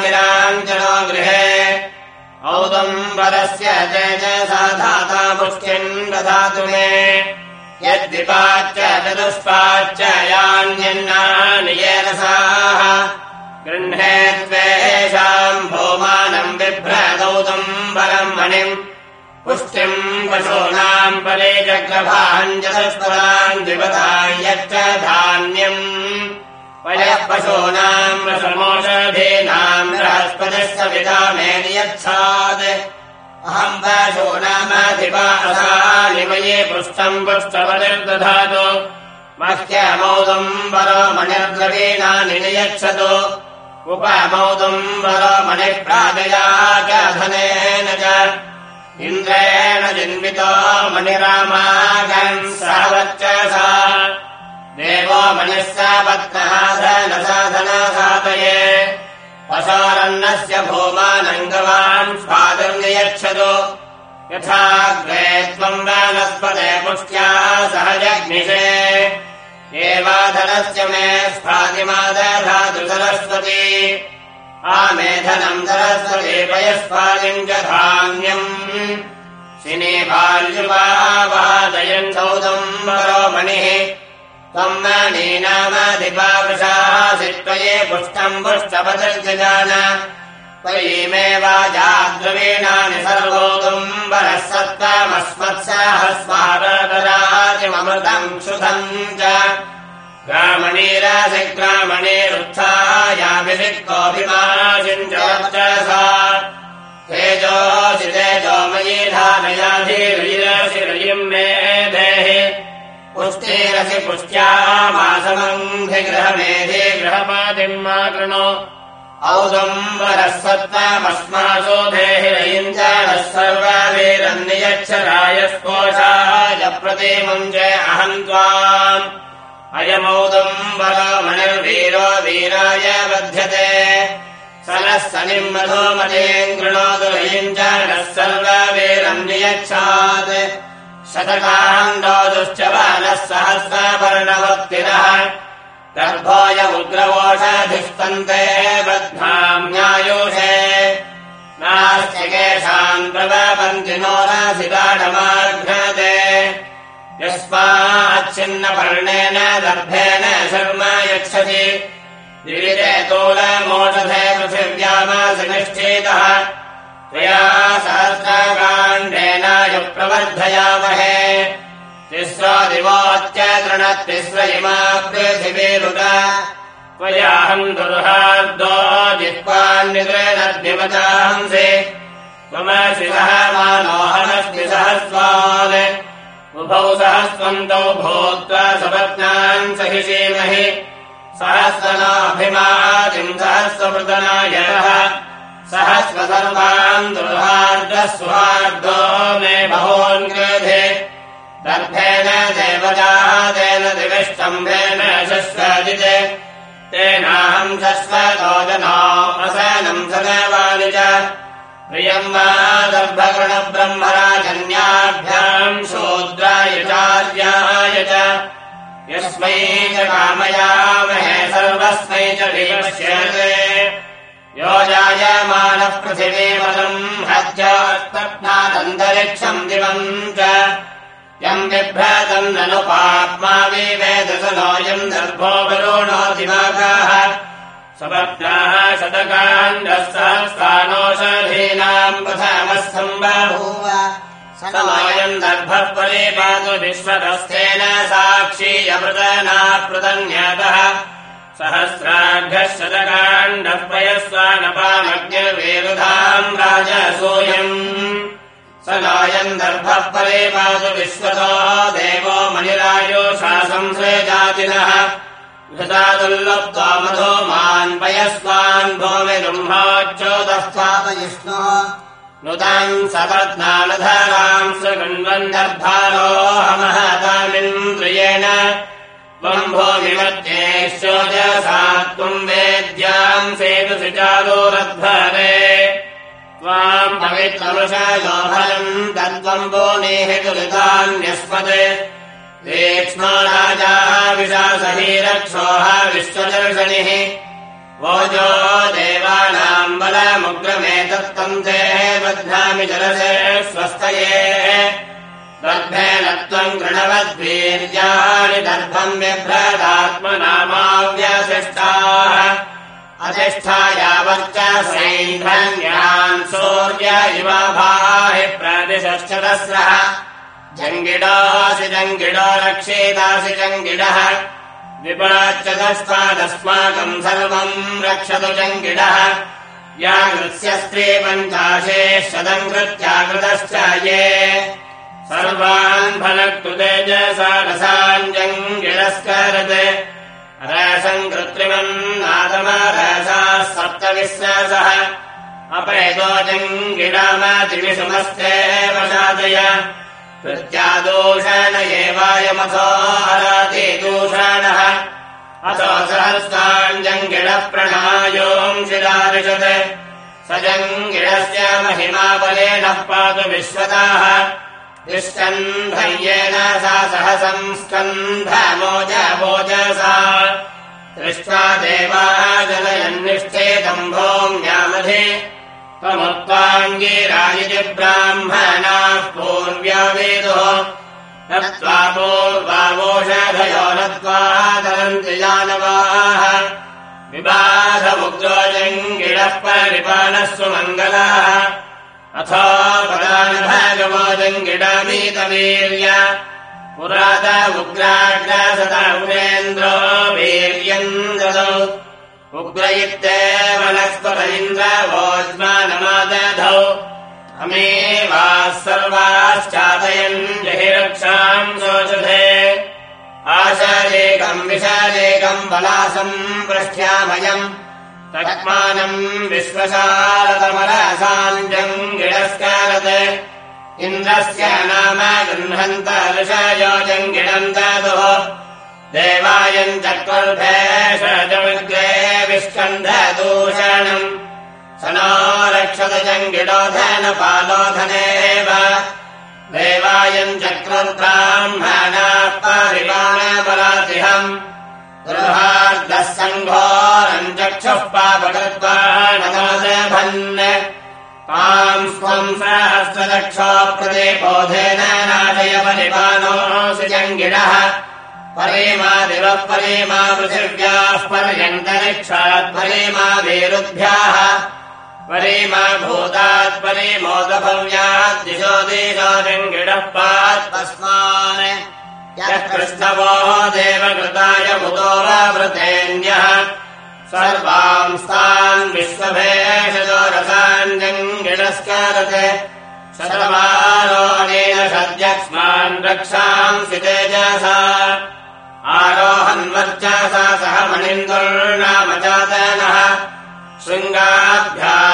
च गृहे औदुम्बरस्य तेजसा धाता पुष्टिम् ददातु मे। यद्विपाच्च चतुष्पाच्च यान्यन्नानि येन साः गृह्णे त्वेषाम् भौमानम् बिभ्रदौदुम्बरम् मणिम्। पुष्टिम् पशूनाम् परे चक्रभाञ्जतस्परान् द्विपदाम् यच्च धान्यम् पयः पशूनाम् रसमोषधीनाम् बृहस्पतिः सविता मे नियच्छात्। अहम् पशूनामधिपासानि मये पृष्ठम् पुष्टपतिर्दधातु मह्यमौदुम्बरो मणिर्द्रवीणानि नियच्छतु। उपमौदुम्बरो मणिप्रादया च। धनेन च इन्द्रेण जिन्वितो मणिरामागन् सावच्च सा देवो मणिः सापत्नः धनसाधनसातये पशोरन्नस्य भूमानम् गवान् स्वादर्नियच्छतु यथाग्रे त्वम् वनस्पते पुष्ट्या सह जग्निषे एवाधनस्य मे स्फातिमादधातु सरस्वती आमेधनम् सरस्वती पयस्फातिम् च धान्यम्। शिने बाल्युवादयन् सौदम्बरो मणिः त्वम् मणीनामधिपावृषासि त्वये पुष्टम् पुष्टपतिर्जजान त्वयिमे वाजाद्रवीणानि सर्वोदुम्बरः सत्त्वमस्मत्साहस्मारकराजिममृतम् क्षुधम् च। ग्रामणीरासि ग्रामणीरुत्थायाभिषिक्तोऽभिमाशिम् च वर्चसा तेजोऽसि तेजोमयी धारयाधिरयिरसि रयिम् मे देहि पुष्टेरसि पुष्ट्यामासमङ्घ्रिगृहमेधे गृहपादिम् मा कृणो औदुम्बरस्वत्तामस्मासो देहिरयिम् च नः सर्वाभिरन्नियच्छरायस्कोशाय प्रतिमुञ्च अहम् त्वाम्। अयमौदुम्बरो मणिर्वीरो वीराय बध्यते। स नः सनिम् मधोमतीम् रयिम् च नः सर्ववीरम् नियच्छात् शतकाण्डोदुश्च सहस्रवर्णवर्तिनः गर्भोय उग्रवोषधिष्ठन्ते बद्धाम् न्यायोषे नास्ति केषाम् प्रवपन्ति नो रासिताडमाघ्नते यस्माच्छिन्नपर्णेन दर्भेण शर्म यच्छति। दिविते तोलमोषधे पृथिव्यामासि निश्चेतः त्वया सहस्रकाण्डेन युप्रवर्धयामहे पृथिवीरुत त्वयाहम् दुर्हार्दो जिह्वान्निद्रेणद्विवचांसि त्वमसि सह मानोहमस्मि सहस्वान् उभौ सहस्वन्तौ भूत्वा सपत्नान् सहिषीमहि। सहस्रनाभिमादिम् सहस्रवृतनायः सहस्र सर्वान् दुर्हार्दः सुहार्दो मे बहोन्कृधे दर्भेण देवजातेन दिविष्टम्भेन शश्वजिते तेनाहम् शश्वतो जनो असनम् सदैवानि च। प्रियम् वा दर्भगणब्रह्मराजन्याभ्याम् शूद्राय चार्याय च। यस्मै च कामयामहे सर्वस्मै च विपश्यते यो जायमानः पृथिवीमलम् हज्जास्तप्नादन्तरिक्षम् दिवम् च यम् बिभ्रतम् ननु पाप्मा विवेदसनोऽयम् दर्भो वरुणो दिवागाः सपत्नाः शतकाण्डः सहस्रानोषधीनाम् प्रथमस्थम् बभूव समायम् दर्भः परिपातु विश्वतस्थेन साक्षीयमृतनापृतन्यतः सहस्राढ्यः शतकाण्डः पयस्वानपामग्निर्वेरुधाम् राजसूयम् स नायम् दर्भः परिपातु विश्वतो देवो मणिरायोषा संश्रेजातिनः घृतादुल्लप्त्वा मधो मान् पयस्वान् भूमिरुम्भाच्चोदस्थापयिष्णो नुताम् सपत्नानधराम् सुगण्वन्दर्भारोऽहमहतामिन्द्रियेण त्वम् भूमिमत्येश्चोजसा त्वम् वेद्याम् सेतुसि चालोरध्वरे त्वाम् पवित्रमृषयो फलम् तत्त्वम् भूमेः दुरितान्यस्पत् तीक्ष्णो राजा विशासहीरक्षोः विश्वदर्शनिः। वोजो देवानाम् बलमुग्रमेतत्तम् ते बध्नामि जलसे स्वस्थये। दर्भेण त्वम् गृणवद्वीर्याणि दर्भम् बिभ्रदात्मनामाव्यशिष्टाः अधिष्ठा यावच्च सैन्धन्यान् सूर्य इव भाहि प्रतिशश्चतस्रः जङ्गिडासि जङ्गिडो रक्षेदासि जङ्गिडः। विपराच्चतस्तादस्माकम् सर्वम् रक्षतु जङ्गिडः। या स्त्री पञ्चाशे शतम् कृत्याकृतश्च ये। सर्वान् फलक्तु तेजसा रसान् जङ्गिडस्करत् रसम् कृत्रिमम् नादमरसाः सप्तविश्वासः अपेतो जङ्गिडामतिविषमस्ते वशादय कृत्यादूषण एवायमथो अराति दूषणः अथो सहस्ताञ्जङ्गिडः प्रणायोंशिदारिषत् स जङ्गिडस्य महिमाबलेनः पातु विश्वताः तिष्ठन्धय्येन सा सहसम् स्कन्धमोजभोजसा दृष्ट्वा देवा जनयन्निष्ठेदम् भोम्यामधे त्वमुत्त्वाङ्गीरायति ब्राह्मणाः पूर्व्यावेदो नत्वा पूर्वावोषधयो नत्वा तरन्ति जानवाः। विबाधमुग्रोजङ्गिडः परिपालः सुमङ्गलाः अथो पदानि भागवो जङ्गिडामीतवीर्य पुरात उग्राग्रासत उरेन्द्रो वीर्यम् ददौ उग्र इत्येव नस्पत इन्द्रवोज्मानमादधौ अमेवाः सर्वाश्चादयन् जहि रक्षाम् शोषधे बलासम् पृष्ठ्यामयम् तत्मानम् विश्वसारतमरसाञ्जम् गिडस्कारत् इन्द्रस्य नाम गृह्णन्त ऋषयोजङ्गिणम् दातुः देवायम् चक्रुर्भेषजमुग्रे विस्कन्धदूषणम् स नो रक्षतजङ्गिडोधनपालोधनेव देवायम् चक्रुर्ब्राह्मणाः परिमाणबलातिहम् गृहार्धः सङ्घोरम् चक्षुः पापकृत्वाणमोदभन् ताम् स्वम् सहस्रदक्षो प्रतिबोधेन नाशय परिपानोऽसि जङ्गिडः परेमा दिवः परेमा पृथिव्याः पर्यन्तरिक्षात् परेमा वेरुभ्याः परेमा भूतात् परेमोदभव्यात् दिशो देशो जङ्गिडः पात् तस्मान् यः कृष्णवो देवकृताय भूतो वृतेऽन्यः सर्वांस्तान् रसाञ्जङ्गिडस्कारत् शतवारो अनेन सद्यक्ष्मान् रक्षांसि तेजसा। आरोहन्वर्चसा सह मणिन्दुर्नामचातनः शृङ्गाभ्याम्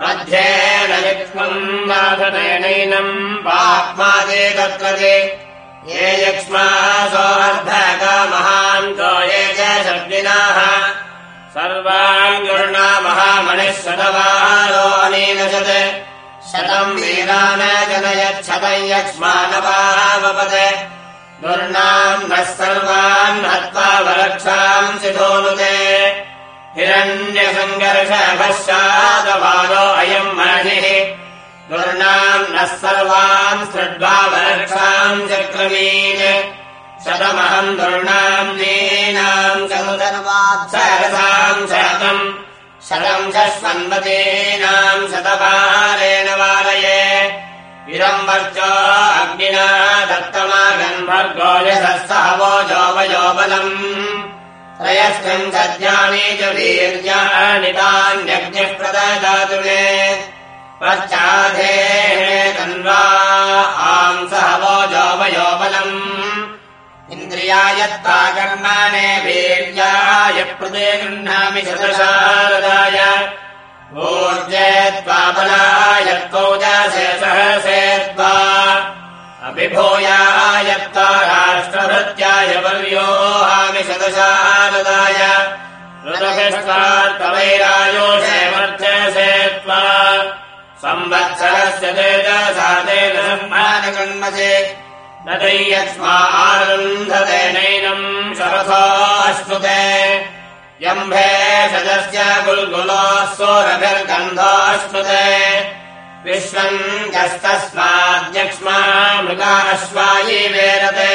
मध्येन यक्ष्मम् नाथतेनैनम् पाप्मादे तत्र ये यक्ष्मासो अर्धकामहान्तो ये च शब्दिनाः सर्वाङ्गुर्णा महामणिः शतवारो अनेन शत शतम् वीरान जनयच्छतम् यक्ष्मानपावपद दुर्णाम् नः सर्वान् हत्वा वरक्षाम् सिधोनुते हिरण्यसङ्घर्षभश्चादवारो अयम् महिः दुर्णाम् नः सर्वान् सृड्वा वरक्षाम् चक्रमीन् शतमहम् दुर्णाम् नीनाम् सरसाम् शतम्। शतम् शश्वन्वतीनाम् शतभारेण वालये। इदम् वर्चो अग्निना दत्तमागन् भर्गो यशस्तहवो जोपयोबलम् त्रयस्मिन् सद्यानि च वीर्याणि तान्यग्निः प्रददातु मे पश्चाधेः तन्वा आंसहवो जोपयोबलम् इन्द्रियायत्ता कर्माणे वीर्याय प्रदे गृह्णामि शतशारदाय ऊर्जे त्वा बलाय त्वौजासे सहसे त्वा अभिभूयायत्ता राष्ट्रभृत्याय वर्योहामि शतशारदाय ऋतभिष्टार्तवैरायोषे वर्चसे त्वा संवत्सरस्य तेजसा तेन सम्मानगण्मसे न दैयक्ष्मा आरुन्धते नैनम् शरथोऽश्नुते यम्भे शजस्य गुल्गुलोः सोरभिर्गन्धोऽश्नुते विश्वम् यस्तस्माद्यक्ष्मा मृगाश्वायी वेरते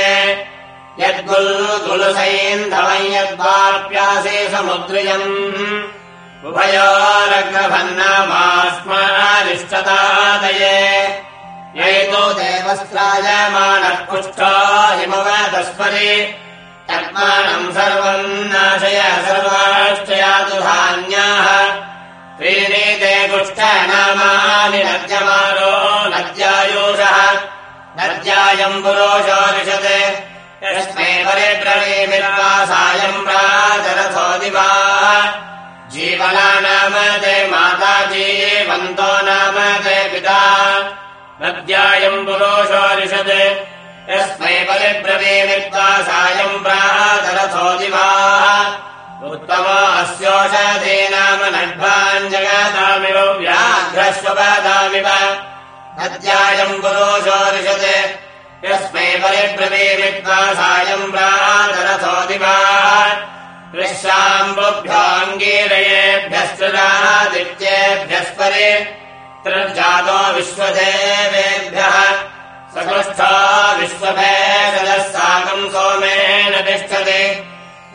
यद्गुल्गुलुसैन्धवम् यद्वाप्यासे समुद्रियम्। उभयोरग्रभन्नामास्मारिष्टतादये यैतो देवस्त्रायमानः पुष्ठो हिमवदस्परि। तत्मानम् सर्वम् नाशय सर्वाश्च यातु धान्याः। त्रीणि ते कुष्ठनामानि नद्यमानो नद्यायुषः। नद्यायम् पुरोषो रिषते यस्मै परिब्रवीमिर्वासायम् प्रातरथो दिवा। जीवना नाम ते माता जीवन्तो नाम ते पिता। नद्यायम् पुरोषोरिषत् यस्मै बलिब्रवीमित्वा सायम् प्रातरथो दिवाः। उत्तमो अस्योषधे नाम नड्भाञ्जगातामिव व्याघ्रश्वपादामिव नद्यायम् पुरोषोरिषत् यस्मै बलिब्रवीमित्वा सायम् प्रातरथो दिवाः ृशाम्बुभ्याङ्गीरयेभ्यश्चरादित्येभ्यस्परे त्रजातो विश्वदेवेभ्यः। सकृष्ठा विश्वभेदः साकम् सोमेन तिष्ठति।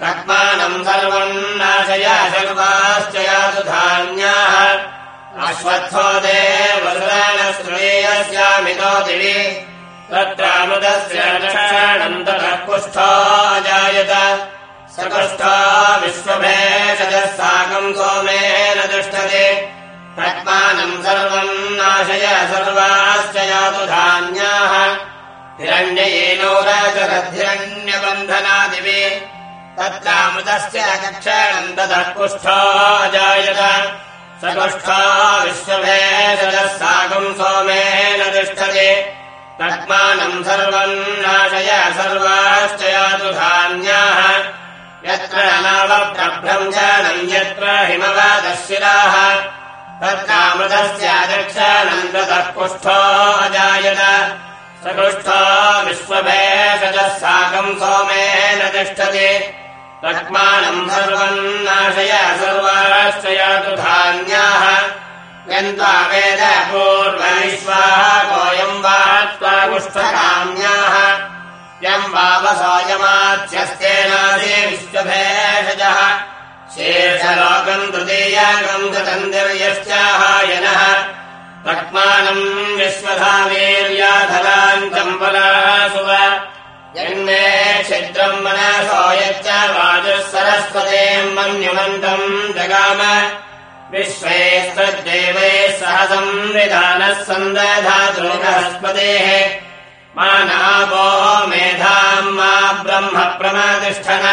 रक्मानम् सर्वम् नाशय सर्वाश्च यातु धान्याः। अश्वत्थो देवसुराणश्रेयस्यामितो दिवि तत्रामृतस्य ततः कुष्ठो अजायत सकृष्टा विश्वभेषजः साकम् सोमेन तिष्ठति। प्रत्मानम् सर्वम् नाशय सर्वाश्च यातु धान्याः। हिरण्ययेनो राजरद्धिरण्यबन्धनादिवे तत्रामृतस्य कक्षणम् ददः कुष्ठाजायत स कुष्ठा विश्वभेदः साकम् सोमेन तिष्ठति तत्मानम् सर्वम् नाशय सर्वाश्च यातु धान्याः यत्र नावप्रभ्रंशनम् यत्र हिमवादशिराः। तत्रामृतस्यादक्षानम् ददः कुष्ठो अजायत। स कुष्ठो विश्वभेषजः साकम् सोमेन तिष्ठति। तत्मानम् सर्वम् नाशय सर्वाश्च यातु धान्याः यन्त्वा वेद पूर्वविश्वाः कोऽयम् वा त्वा कुष्ठकाम्याः यम् वावसोऽयमाच्यस्तेनादे विश्वभेषजः शेषलोकम् तृतीयाकम् गतन्दिर्यश्चाहायनः। तक्मानम् विश्वधावीर्याधराम् चम्बलासुव यन्मे क्षिद्रम् मनसो यच्च वाजुः सरस्वतीम् मन्युमन्तम् जगाम विश्वेस्तद्देवैः सह संविधानः सन्दधातु बृहस्पतेः मा नापो मेधाम् मा ब्रह्म प्रमातिष्ठन।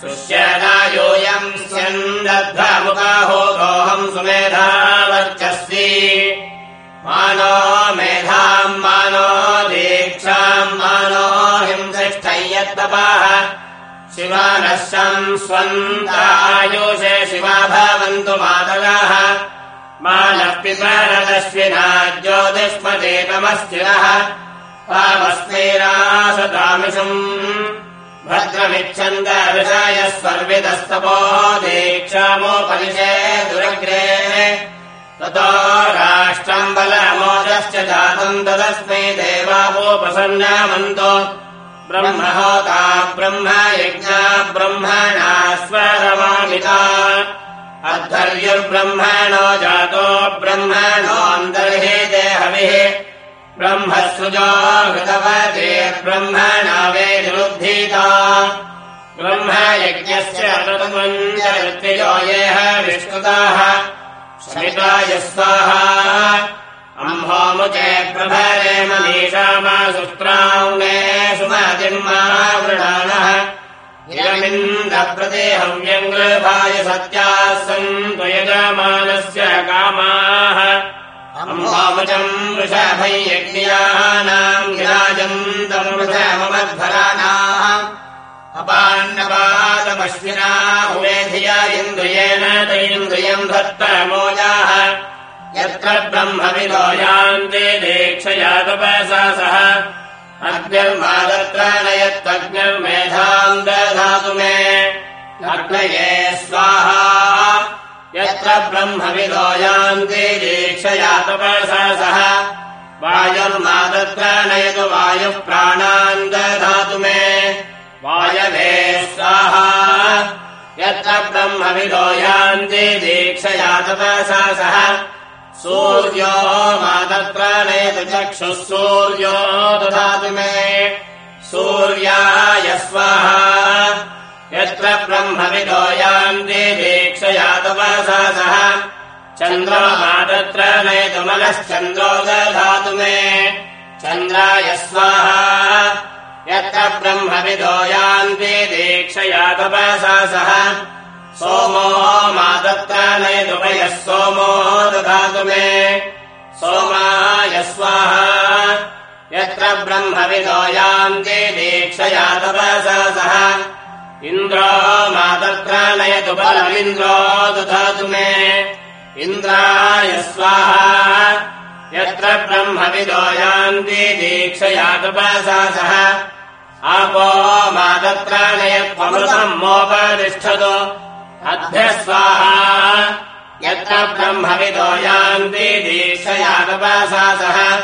सुष्यदायोऽयम् स्यन्दध्वमुखाहोगोऽहम् सुमेधावर्चस्वी। मानो मेधाम् मानो दीक्षाम् मानो हिंसिष्ठय्यत्तपाः शिवानः शम् स्वन्तायुषे शिवा भवन्तु मातराः। मानः पितरदश्विना ज्योतिष्मदेतमस्तिनः तामस्मैरासतामिषम् भद्रमिच्छन्द विषाय स्वर्वितस्तपो दीक्षामोपनिषे दुरग्रे ततो राष्ट्रम् बलमोदश्च जातम् तदस्मै देवावोपसन्नामन्तो ब्रह्महोता ब्रह्म यज्ञा ब्रह्मणा स्वरमामिता अद्धर्युर्ब्रह्मणो जातो ब्रह्मणोऽन्तर्हि देहविः। ब्रह्मसृजो हृतवते ब्रह्मणा वेदुरुद्धीता येह विष्कृताः शमिताय स्वाहा अम्भोमुचे प्रभरे मनीषामा सुत्राङ्गे सुमतिर्मा वृणानः इयमिन्दप्रदेहव्यङ्गृभाय सत्याः सन्तु यजमानस्य कामाः। अम्भोमुचम् वृषभयज्ञानाम् विराजन्तम् वृषममध्वराणाम् अपान्नपादमश्विना उमेधिया इन्द्रियेण तैन्द्रियम् धत्तमोजाः यत्र ब्रह्मविदो दीक्षया तपसा सह। अग्निर्मादत्र न यत्तग्निर्मेधाम् दधातु मे अग्नये स्वाहा। यत्र ब्रह्मविदो यान्ते दीक्षया तपसा सह। वायुर्मादत्र नयतु वायुः प्राणान् दधातु मे वायवे स्वाहा। यत्र ब्रह्मविदो यान्ति दीक्षया तपसा सह सूर्यो मातत्र नेतु चक्षुः सूर्यो ददातु मे। सूर्याय स्वाहा। यत्र दीक्षया तपसा सह। चन्द्रो मातत्र नेतु मनश्चन्द्रो दधातु मे। चन्द्राय स्वाहा। यत्र ब्रह्मविदो यान्ति दीक्षया तपसा सह। सोमो नयदुभयः सोमो ददातु मे। सोमाय स्वाहा। यत्र ब्रह्मविदो यान्ति दीक्षया तपसा सह इन्द्रो मातत्र नयतु बलमिन्द्रो ददातु मे। इन्द्राय स्वाहा। यत्र ब्रह्मविदो यान्ति दीक्षया तपसा सह आपो मातत्र नयत्वमृतम् मोपतिष्ठतु स्वाहा। यत्र ब्रह्मविदो यान्ति दीक्षया तपसा सह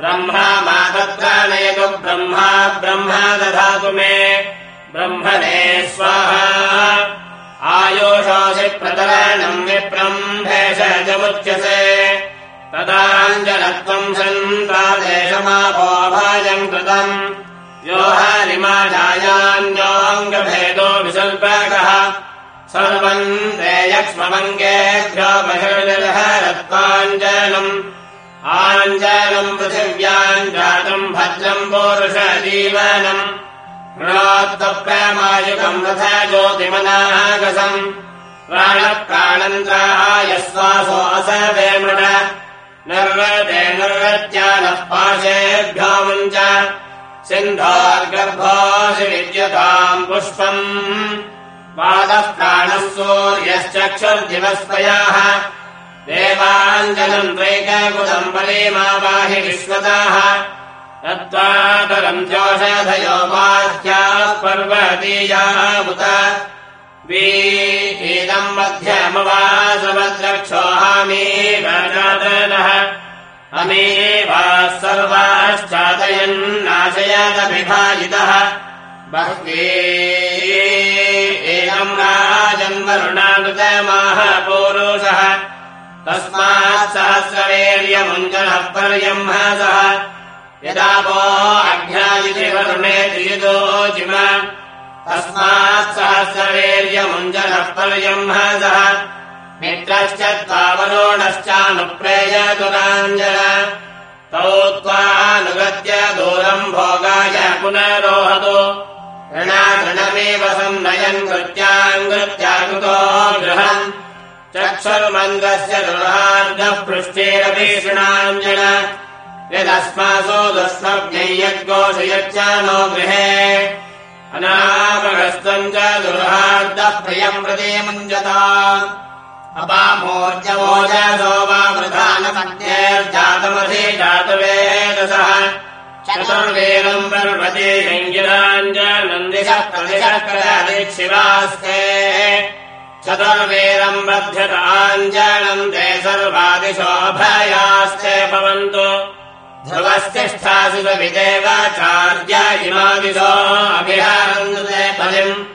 ब्रह्मा मातत्र नयतु ब्रह्मा ब्रह्म दधातु मे। ब्रह्मणे स्वाहा। आयोषोऽसि प्रतरणम् विप्रम् भेषजमुच्यसे। तदाञ्जलत्वम् सन्तादेशमापोभाजम् कृतम्। यो हरिमाजायान्योऽङ्गभेदो विसल्पकः सर्वम् ते आञ्जलम् पृथिव्याम् जातम् भद्रम् पोरुषजीवनम्। ृणात्तप्रेमायुगम् तथा ज्योतिमनागसम्। प्राणप्राणन्त्रायश्वासो असवे मृड निर्वते निर्वत्यानः पाशेभ्यो मुञ्च। सिन्धोर्गर्भोऽसि विद्यताम् पुष्पम् पादः प्राणः सूर्यश्चक्षुर्दिवस्पयाः। देवाञ्जनम् त्रैककुलम् परेमावाहि विश्वताः तत्त्वातरम् जोषधयो बाह्याः पर्वतीयामुत वीदम् मध्यमवासवद्रक्षोहामेव जातनः अमेवाः सर्वाश्चादयन्नाशयदभिभाजितः। बह्वे एवम् राजन्वरुणाकृतमाह पूरुषः तस्मात् सहस्रवीर्यमुञ्जनः पर्यम्हसः यदा वो अघ्नायिति वरुणे त्रियुदोजिम तस्मात् सहस्रवीर्यमुञ्जनः पर्यम्हसः मित्रश्च त्वावरोणश्चानुप्रेयतुराञ्जन तौ त्वानुगत्य दूरम् भोगाय पुनरोहतु ऋणातृणमेव सन्नयन् कृत्याङ्कृत्याकृतो गृहम्। चक्षुर्मन्दस्य दुर्हार्धः पृष्ठेरपि शृणाञ्जन यदस्मासो दुष्मज्ञै यद्गोषयच्च नो गृहे। अनामहस्तम् च दुर्हार्दः प्रियम् प्रति मुञ्जता। अपामोर्जमोजसो वा वृधानमन्यैर्जातमधि जातवेदसः चतुर्वेदम् पर्वते यङ्गिराञ्जनन्दिशः प्रदिशः प्रदीक्षिवास्ते चतुर्वेदम् बध्यताञ्जनम् ते सर्वादिशोऽभयास्ते भवन्तु। ध्रुवस्तिष्ठासुरविदेवाचार्य इमादिशो अभिहारन्दते पलिम्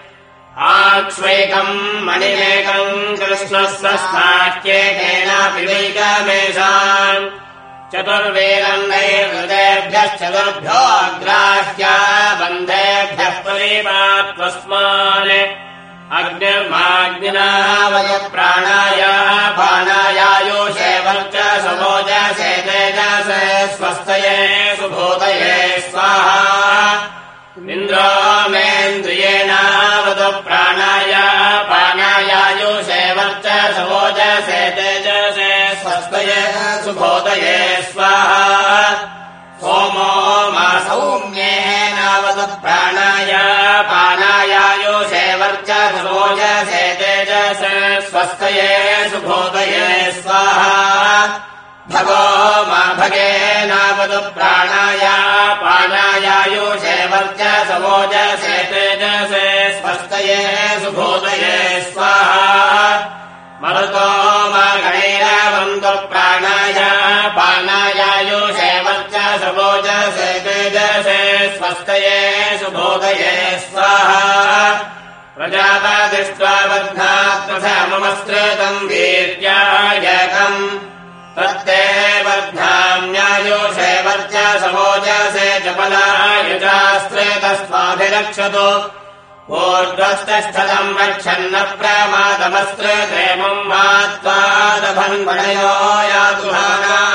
आक्ष्वैकम् मणिमेकम् वैकमेषाम् अग्राह्या बन्धेभ्यः परिपात्वस्मान् अग्निर्माग्निनावय प्राणाय बाणायायोषे वर्च समोजसे तेजसे स्वस्थये सुभूतये स्वाहा। इन्द्रो स्वाहा। सोमो मा सौम्येनावद प्राणाय पानायायुषे वर्च समोजसे तेजसे। स्वस्थये सुभूतये स्वाहा। भगो मा भगेनावद प्राणाय पानायायुषे वर्च समोजसे तेजसे। स्वस्थये सुभूतये स्वाहा। मरुतो प्रथममस्त्रतम् वीर्यायकम्। तत्ते बध्नाम्यायुषे वर्च समोजसे चपलाय चास्त्रेतस्त्वाभिरक्षतु। ऊर्ध्वस्तस्थलम् रक्षन्न प्रमादमस्त्रदेमम् मात्वादभन्वणयो यातुहानाः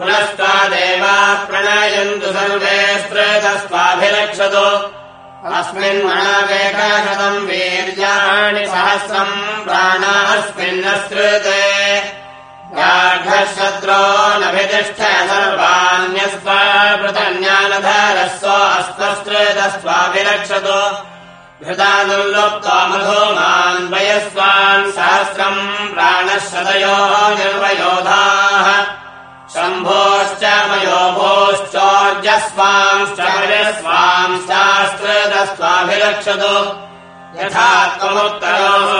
पुनस्त्वा देवाः प्रणयन्तु सर्वे स्त्रेतस्त्वाभिरक्षतु अस्मिन्मणवेकशतम् वीर्याणि सहस्रम् प्राणास्मिन्नस्कृते व्याघ्रशत्रो नभितिष्ठ सर्वाण्यस्त्वा पृथन्यानधारः स्व अस्त्वस्त्रेतस्त्वाभिरक्षतु घृतानुल्लुप्तो मधूमान् वयस्वान् सहस्रम् प्राणः शतयो निर्वयोधाः शम्भोश्च मयो भोश्चोर्जस्वांश्च मयस्वांश्चास्त्रदस्त्वाभिरक्षतु यथा त्वमुत्तरोः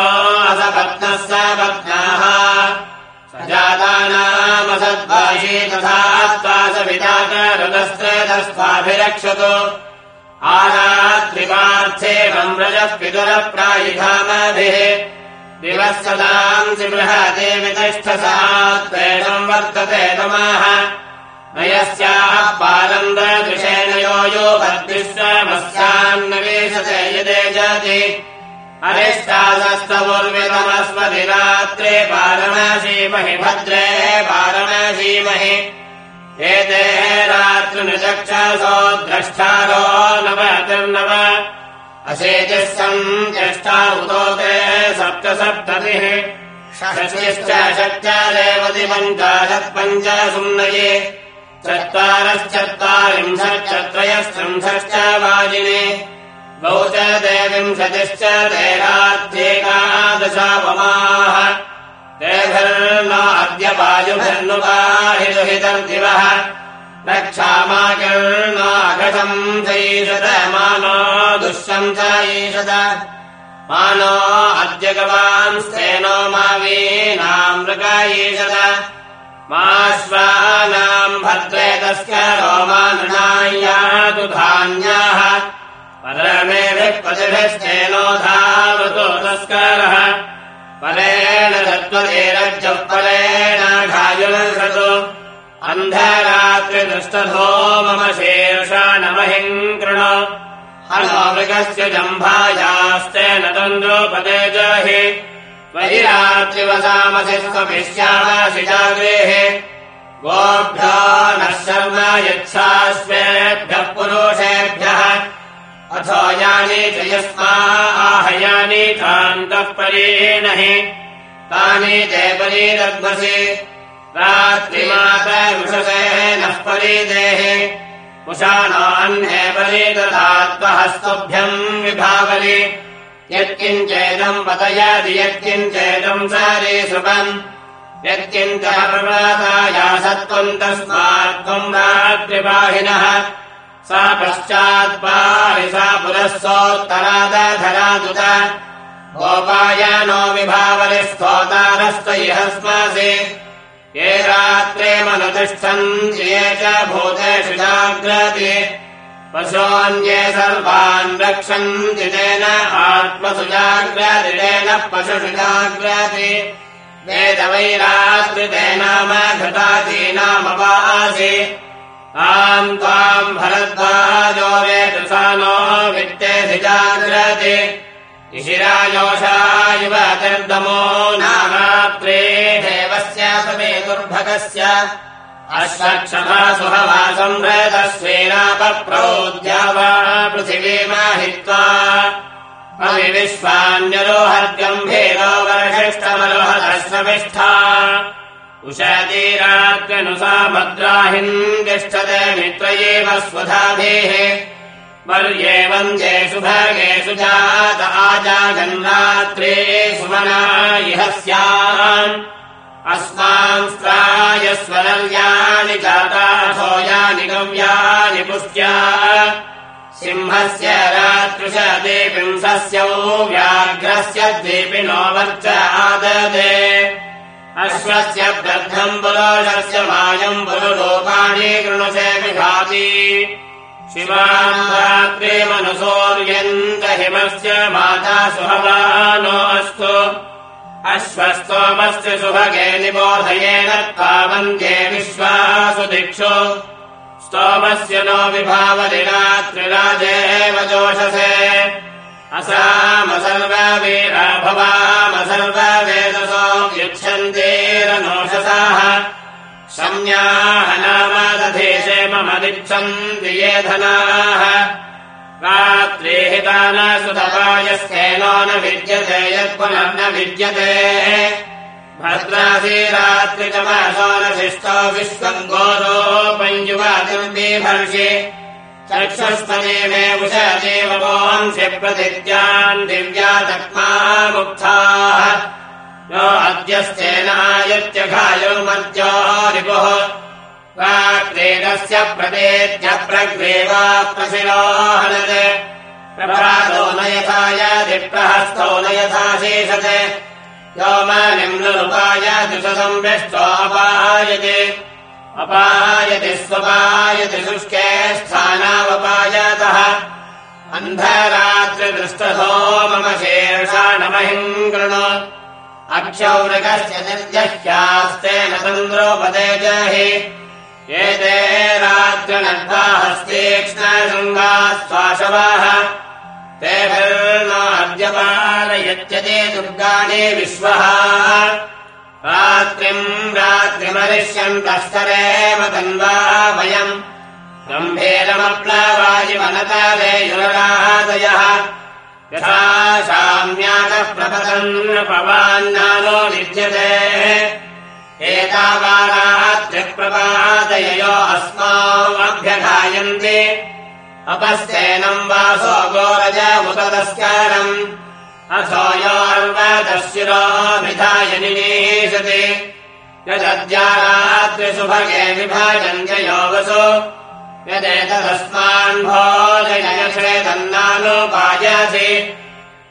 असपत्नः स पत्नाः। सजातानामसद्वाशी तथा त्वा स सविताकारदस्त्रदस्त्वाभिरक्षतु आरात्रिपार्थेवम् रजः पितुरप्रायुधामभिः दिवः सदांसि बृहदेवि तिष्ठसात्वेषम् वर्तते तमाह। नयस्याः पारन्दृशेन यो यो भद्विश्वमस्यान्नवेशते यदे जाति। अरिष्टादस्तमुर्विदमस्मति रात्रे पारणासीमहि भद्रे पारणासीमहि एते रात्रिनिचक्षसो द्रष्टारो नवतिर्नव अशेतिः सम् ज्येष्ठा उतो ते सप्त सप्ततिः षष्टिश्च पञ्च सुम्नये चत्वारश्चत्वारिंशच्चत्रयस्त्रिंशश्च वाजिने। गौ च देविंशतिश्च देहात्येकादशापमाः तेभिर्नाद्य वायुभिर्नुपाहितुहितर्दिवः रक्षामाकिर्नाघटम् चैषत मानो दुष्यम् च ईषत। मानो अद्य गवांस्तेनो मावीनाम् मृगा ईषत। माश्वानाम् भद्रे तस्य रोमानृणाय्यातु धान्याः। परमेभिः प्रतिभिश्चेनो धावतो तस्कारः परेण घायुलसतु अन्धरात्रिदृष्टधो मम नमहिम् कृण। हनोमृगस्य जम्भायास्तेन तन्द्रोपदे जहि त्वयि रात्रिवसामसि स्वपिष्यामासि जागृः गोभ्यो नः शर्म यच्छास्वेभ्यः पुरुषेभ्यः। अथो यानि च यस्मा आहयानि तान्तः परेण हि तानि ते परीदद्मसि रात्रिमातरुषसे नः परीदधात्वहस्तुभ्यम् विभावलि। यत्किञ्चेदम् पतयादि यत्किञ्चेदम् सारे सुपम् यत्किञ्च प्रवाताया सत्त्वम् तस्मात् त्वम् रात्रिवाहिनः। सा पश्चात्पारि सा पुरः सोत्तरादधरादुत गोपायानो विभावरि स्तोतारस्त इहस्मासि ये रात्रे मनुतिष्ठन्ति ये च भूतेषु जाग्रति। पशोऽन्ये सर्वान् रक्षन्ति तेन आत्मसु जाग्रति तेन पशुषु जाग्रति। वेद वैरात्रितेनाम घटादीनामपासि ताम् त्वाम् भरद्वाजो वेदसानो वित्तेऽधिजाग्रति इशिरायोषायुव निर्दमो नारात्रे सुहवासम् हृतस्वेनापप्रौद्या वा पृथिवीमाहित्वा अविविश्वान्यरोहद्गम्भीरो वर्षिष्ठमरोहदश्रविष्ठा उषतीरात्यनुसा भद्राहिम् तिष्ठते मित्रयेव स्वधाभिः वर्ये वन्द्येषु भगेषु जात आजागन्रात्रे सुमना इह स्याम् अस्मांस्त्रायस्वरल्यानि जाताथो यानि गव्यानि पुष्ट्या। सिंहस्य रात्रिशते विंशस्यौ व्याघ्रस्य द्वीपिनो वर्च आददे। अश्वस्य ब्रद्धम् पुरोषस्य मायम् पुरुलोकाणि कृणुषे विभाति शिवाम् रात्रे मनुसौर्यन्त हिमस्य माता सुहवानो अस्तु अश्वस्तोमस्य सुभगे निबोधयेन त्वावन्द्ये विश्वासु दिक्षु। स्तोमस्य नो विभावति रात्रिराजेव जोषसे। असामसर्ववीरा भवामसर्ववेदसो युच्छन्तेरनोषसाः। शम्याः नामादधेशे मम दिच्छन्ति ये धनाः रात्रिहिता न सुतपायस्थेनो न विद्यते। यत्पुनर्न विद्यते रात्रिकमासो न शिष्टो विश्वम् गोरोपञ्जुवातिर्बिभर्षि चक्षुस्तने मे उषदेव वंस्य प्रतिद्यान् दिव्या तक्मा मुक्ताः। यो अद्यस्तेनायत्यघायो मर्त्यो रिपुः रात्रेदस्य प्रदेत्य प्रग्रेवा प्रशिरोहनत् प्रभातो न यथा यादिप्रहस्तो न यथा शेषते। यो मा निम्नरूपाय दुषसंविष्टोऽपायते अपायति स्वपायति शुष्के स्थानावपायतः। अन्धरात्रिदृष्टो मम शेषा न महिम् कृणु अक्षौरकस्य निर्जह्यास्तेन तन्द्रोपदे जहि एते रात्रिनद्वाहस्तीक्ष्णशृङ्गा स्वाशवाः तेभिर्नाद्यपालयत्यते दुर्गाणि विश्वः। रात्रिम् रात्रिमरिष्यन्तस्तरेव तन्वा वयम्। गम्भीरमप्लवायिवनताले युररादयः यथा शाम्याकः प्रपतन् पवान्नालो विद्यते एतावारात्रिप्रपादययो अस्माभ्यघायन्ते अपस्तेनम् वासो गोरज उतदस्कारम् अथो योर्वदशिरोभिधाय निषति यदद्यारात्रिसुभगे विभाजन्त्य योगसु। यदेतदस्मान् भोजयक्षे तन्नानुपायसि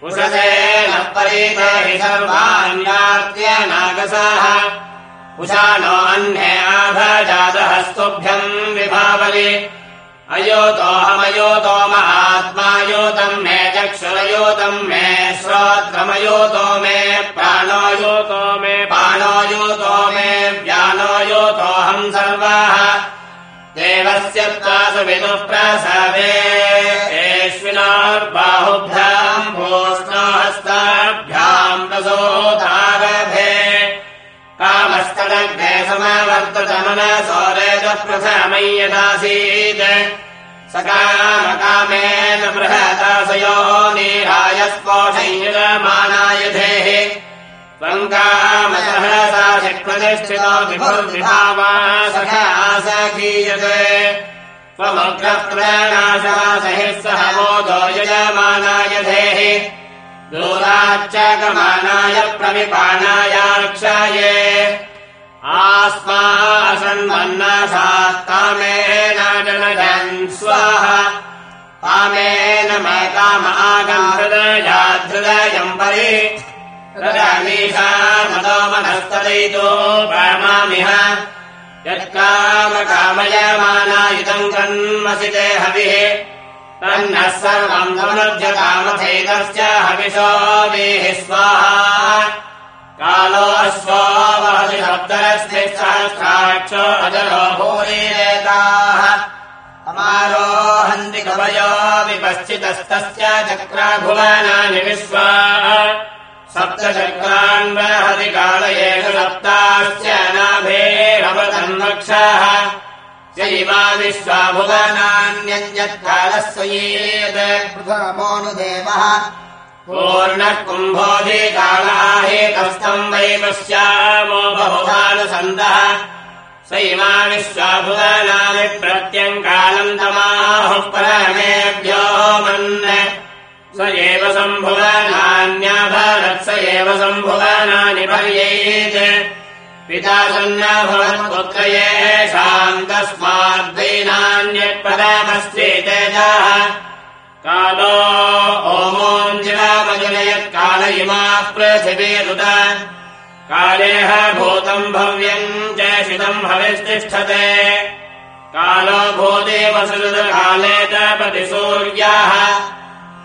उषसेन परितेहि सर्वाण्यात्यनागसाः उषाणो अह्ने आभजातहस्तुभ्यम् विभावलि। अयोतोऽहमयोतो महात्मायोतम् मे चक्षुरयोतम् मे श्रोत्रमयोतो मे प्राणोयोतो मे पाणोयोतो मे व्यानोयोतोऽहम् सर्वाः। देवस्य त्वासु विदुः प्रसवे एष्विनार्बाहुभ्याम् समवर्ततमनसौरेजप्रथमय्यदासीत् स कामकामेन बृहदासयो नीरायस्पोषयमानायधेः त्वम् कामसहसा शक्प्रतिष्ठितो विभुर्विभावा सखा सखीयते त्वमग्रप्रणाशासहिः सह मोदो यजमानायधेः दूराच्चकमानाय प्रविपाणायाक्षाये आस्मासन्मन्नाशात्कामेन जनजन् स्वाहा। कामेन मे काम आगम् हृदयाधृदयम् परि। हृदमीषा मतो मनस्तदयितो पामामिह यत्कामकामयमानायुतम् कन्मसि ते हविः। तन्नः सर्वम् समृज्यतामथैतश्च हविषो वेः स्वाहा कालो अश्वो वहति सप्तरस्थिक्षो अजरो भूरिरेताः। अमारोहन्ति कवयो विपश्चितस्तस्य चक्राभुवनानि विश्वा। सप्तचक्रान् वहति कालयेष सप्ताश्च नाभेरवतन्वक्षाः इमा विश्वाभुवनान्यञ्जत्कालस्वयेदमोऽनुदेवः पूर्णः कुम्भोऽधिकालाहेतस्थम् वै पश्यामो बहुधानुसन्दः स इमा विश्वाभुवनानि प्रत्यङ्कालम् तमाहुः परमेभ्यो मन्। स एव सम्भुवनान्याभरत् स एव सम्भुवनानि पर्येत्। पिता सन्नभवत्पुत्र येषाम् तस्माद्वैनान्यत्पदमस्ति तेजः कालो ओमोऽञ्जिरामजुनयत्काल इमाः पृथिवीरुत। कालेह भूतम् भव्यम् च शितम् भविष्तिष्ठते कालो भूदेवसृतकाले च प्रतिसूर्याः।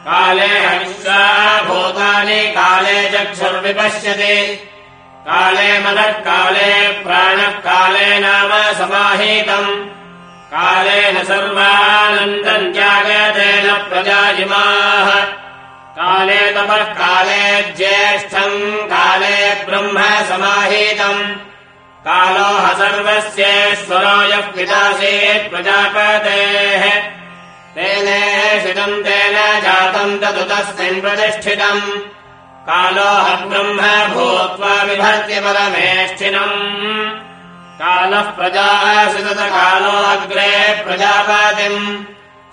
काले हविष्या भूतानि काले चक्षुर्विपश्यति। काले मनः काले प्राणः काले नाम समाहीतम् कालेन सर्वानन्दम् त्यागतेन प्रजा इमाः काले तपः काले ज्येष्ठम् काले ब्रह्म समाहीतम्। कालो ह सर्वस्येश्वरो यः पितासीत् प्रजापतेः। तेनेषितम् तेन जातम् तदुतस्मिन् प्रतिष्ठितम्। कालो ह ब्रह्म भूत्वा विभर्त्य परमेष्ठिनम् कालः प्रजासितकालो अग्रे प्रजापतिम्।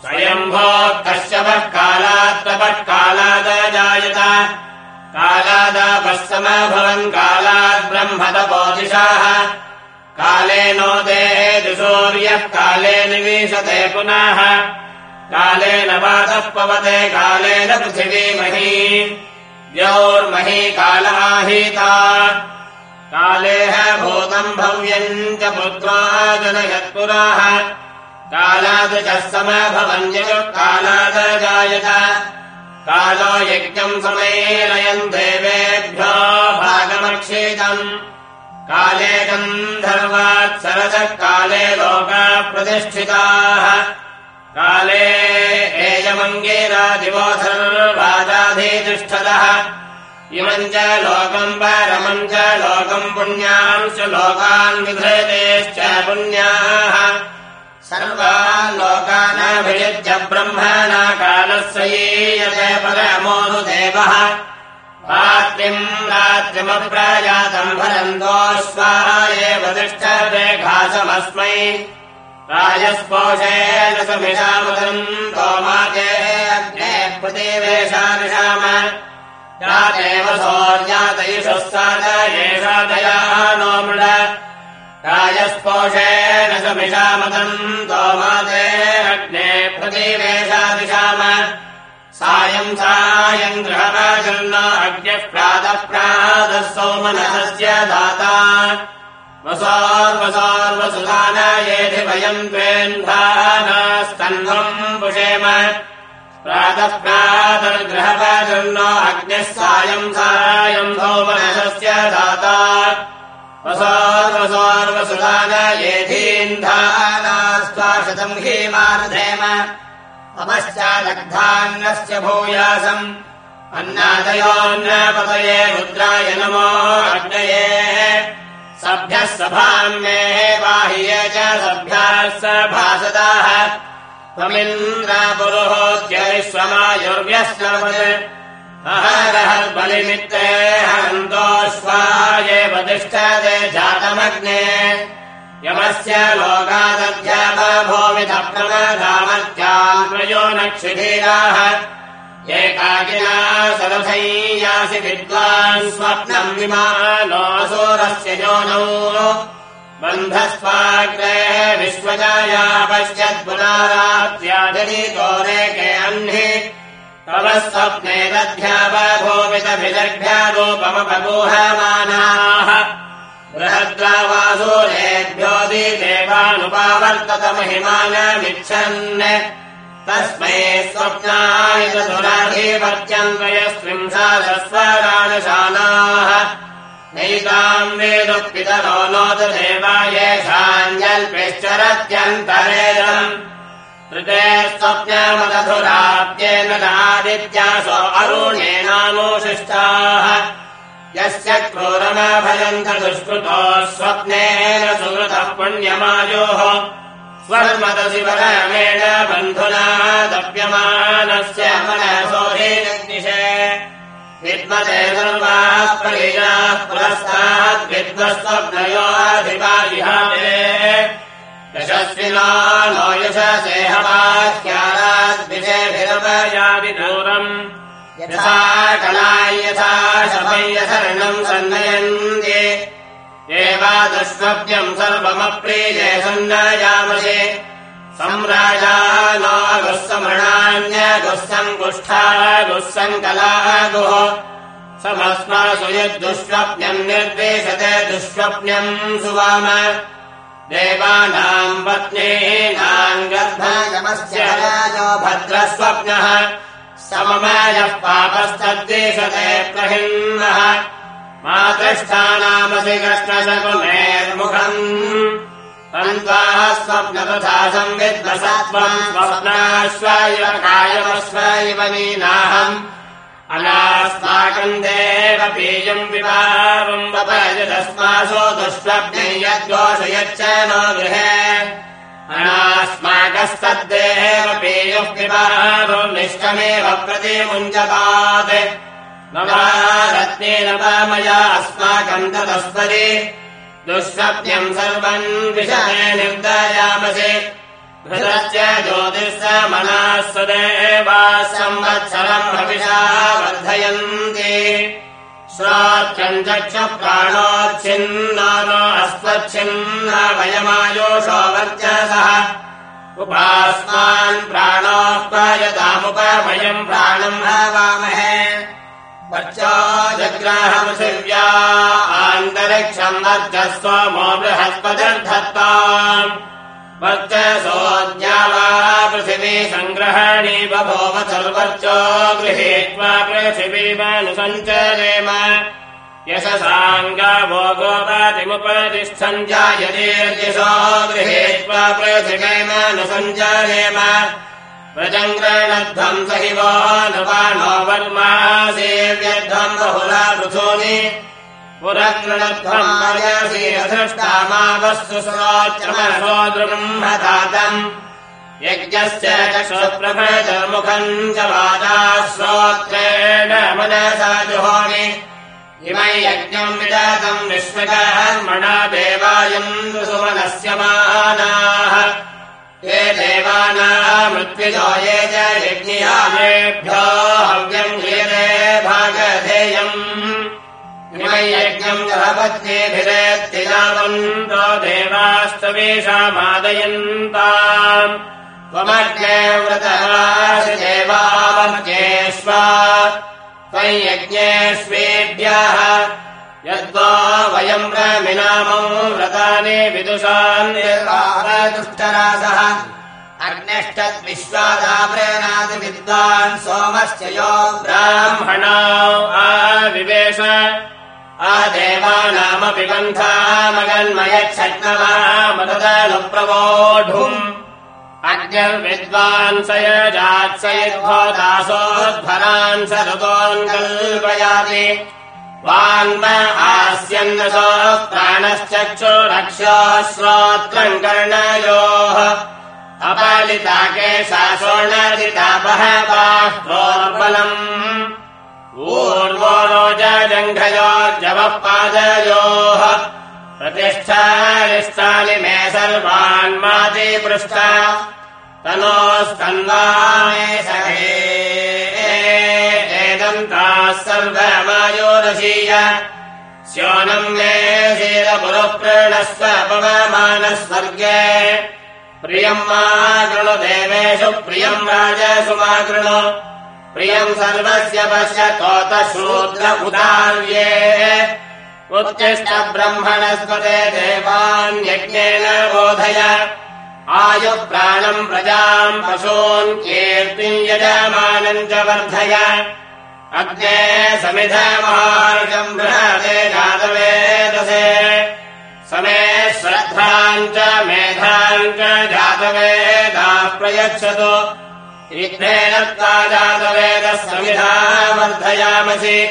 स्वयम्भो कश्यपः कालात्तपः कालादजायत कालादापः समभवन् कालात् ब्रह्मतपोदिशाः काले नोदे दिशोर्यः काले निवीशते पुनः। कालेन वातः पवते कालेन पृथिवीमही द्यौर्मही कालाहीता कालेह भूतम् भव्यम् च पुत्रा जनयत्पुराः। कालादृशः समभवन्यः कालादजायत कालो यज्ञम् समेलयम् देवेभ्यो भागमक्षेदम् काले गन्धर्वात्सरसः काले लोका प्रतिष्ठिताः। काले एजमङ्गेरादिवो सर्वादाधितिष्ठतः इमम् च लोकम् परमम् च लोकम् पुण्यांश्च लोकान् विधृतेश्च पुण्याः। सर्वान् लोकानाभियुज्य ब्रह्मणा कालस्य यीयते परमोनुदेवः रात्रिम् रात्रिमप्रजातम् भरन्तो एव तिष्ठते घासमस्मै। राजस्पोषेण समिषामतम् तोमाजे अग्ने प्रदेवेशानिषाम दया नो मृड राजस्पोषेण समिषामतम् तोमाजे अग्ने प्रदेवेशादिशाम सायम् सायम् ग्रहराजन्न अग्न्यः प्रातः प्रातः सोमनसस्य दाता। वसार्वसार्वसुधानयेधि वयम् द्वेन्धानास्तन्वम् पुषेम प्रातः सायम् सोमनसस्य दाता। वसार्वसार्वसुधानयेधीन्धानास्त्वाशतम् हीमानुधेम अपश्चादग्धान्नस्य भूयासम्। अन्नादयोन्नपतये रुद्राय नमो अग्नये। सभ्यः सभाम्येः बाह्ये च सभ्याः सभासदाः त्वमिन्द्रापुरुहोत्यविश्वमायुर्व्यश्नवत् अहरहर्बलिमित्ते हरन्तोऽश्वायेव तिष्ठते जातमग्ने। यमस्य लोकादध्यापभोविधप्रमदामत्यान्वयो नक्षिधीराः एकाकिना सरथैयासि विद्वान् स्वप्नम् विमानोऽसोरस्य योनौ बन्धस्वाग्रे विश्वजाया पश्यद्पुनारात्याजनीतोरेके अह्नि तव स्वप्ने दध्यापभोवितभिजग्भ्यारूपमपगोहमानाः बृहद्रावासूरेभ्यो देवानुपावर्तत महिमानमिच्छन्। तस्मै स्वप्नाय दुराधिपत्यन्वयस्त्रिंशादस्वराणशालाः नैताम् वेदुपितरो नोत देवायेषाञ्जल्पिश्चरत्यन्तरेदम् कृते नादित्यासो अरुणेनामोशिष्टाः यस्य क्रोरमाभयन्त दुष्कृतो स्वप्नेन सुहृतः पुण्यमायोः। स्वमदसि परमेण बन्धुना दप्यमानस्य मनसोहेनग्निशे विद्मते सर्वाः परिजाः पुरस्ताद्विद्वस्वप्नयोऽधिपादिहारे यशस्विना नो यशसेहवाख्याराद्विषेभिरपयादिदूरम् यथा कलाय यथा शमय्यशरणम् सन्नयन्ति। एवादुष्वप्यम् सर्वमप्रीये सन्नयामसे सम्राजा नो गुःसमृणान्यगुःसम् कुष्ठा गुःसम् कलागुः समस्मासु यद्दुष्वप्न्यम् निर्देशते दुष्वप्न्यम् सुवाम देवानाम् पत्नीनाम् गर्भगमस्य राजो भद्रस्वप्नः सममायः पापस्तद्देशते प्रहिन्नः मातृष्ठानामसि कृष्णशकुमेर्मुखम् तन्त्वाः स्वप्नतथा संविद्वसत्त्वम् स्वप्नाश्वैव कायमश्वैव मीनाहम् अनास्माकम् देव पीयम् विवाहम् वपयदस्मासो दुष्वप्ने यद्दोषयच्च नो गृहे। अनास्माकस्तद्देव पेयुः पिबारोम् निष्ठमेव प्रतिमुञ्जपात्। रत्नेन मया अस्माकम् ततस्पदे दुष्वप्न्यम् सर्वम् विषये निर्दयामसे घृतस्य ज्योतिषमनाः सदेवाः संवत्सरम् हविषा वर्धयन्ति। श्रोत्रम् चक्षुः प्राणोच्छिन्ना नो अस्त्वच्छिन्ना वयमायोषो वर्चसः। उपास्मान् प्राणोः प्रायतामुपमयम् प्राणम् हवामहे वर्चा जग्राहपृथिव्या आन्तरे अन्तरिक्षम् वर्चस्वमो बृहस्पतिर्धत्ता वर्चसोऽद्या वा पृथिवी सङ्ग्रहणी बभोव सर्वर्चो गृहीत्वा पृथिवीमानुसञ्चरेम यशसाङ्गावो गोपातिमुपतिष्ठम् जायतेर्यशो गृहीत्वा पृथिवीमानुसञ्चरेम प्रजङ्ग्रणध्वम् स हि वो पुरङ्गणध्वम् मयसि अधृष्टामावस्तु श्रोत्रमसोद्रुम्हतातम् यज्ञस्य चक्षुप्रभृतर्मुखम् च वाचा श्रोत्रेण मनसा जुहोमि इमै यज्ञम् विजातम् विश्वकर्मणा देवायम् सुमनस्य मानाः ये देवानामृत्विजो ये च यज्ञियायेभ्यो हव्यम् ह्रियते भागधेयम्। यज्ञम् जपत्येभिरेत्तिजावन्तो देवास्तवेषामादयन्ताम् त्वमग्ने व्रतरासि देवावर्गेष्वा त्वयि यज्ञेष्वेभ्यः यद्वा वयम् प्रमिनामो व्रतानि विदुषान् दुष्टरासः अग्निष्टद्विश्वादाप्रेणाति विद्वान् सोमस्य यो ब्राह्मणा आविवेश। आदेवानामपि गन्थामगन्मयच्छग्नवामदनुप्रवोढुम् अग्निर्विद्वान् स यजात्स यद्भो दासोद्भरान् स ऋतोन् कल्पयाति आस्यन्नसो प्राणश्चक्षुरक्ष्यो श्रोत्रम् कर्णयोः अपलिताकेशा शोणदितापः बाह्वोर्बलम् ऊर्वो रोजजङ्घयोर्जवः पादयोः प्रतिष्ठालिष्टानि मे सर्वान्माति पृष्ठा। तनोस्तन्वा मे सर्वमायोरसीय स्योनम् मे शीलपुरः प्रणस्व पवमानस्वर्गे प्रियम् मा कृणु देवेषु प्रियम् राजसु मा कृणु। प्रियम् सर्वस्य पश्य शूद्र उदार्ये। उत्तिष्ठ ब्रह्मणस्पते देवान्यज्ञेन बोधय। आयुः प्राणम् प्रजाम् पशून् कीर्तिम् यजमानम् च वर्धय अग्ने समिधमार्गम् बृहते जातवेदसे। समे श्रद्धाम् च मेधाम् च जातवेदाः प्रयच्छतु। इत्थेनत्वा जातवेदः समिधा वर्धयामसि।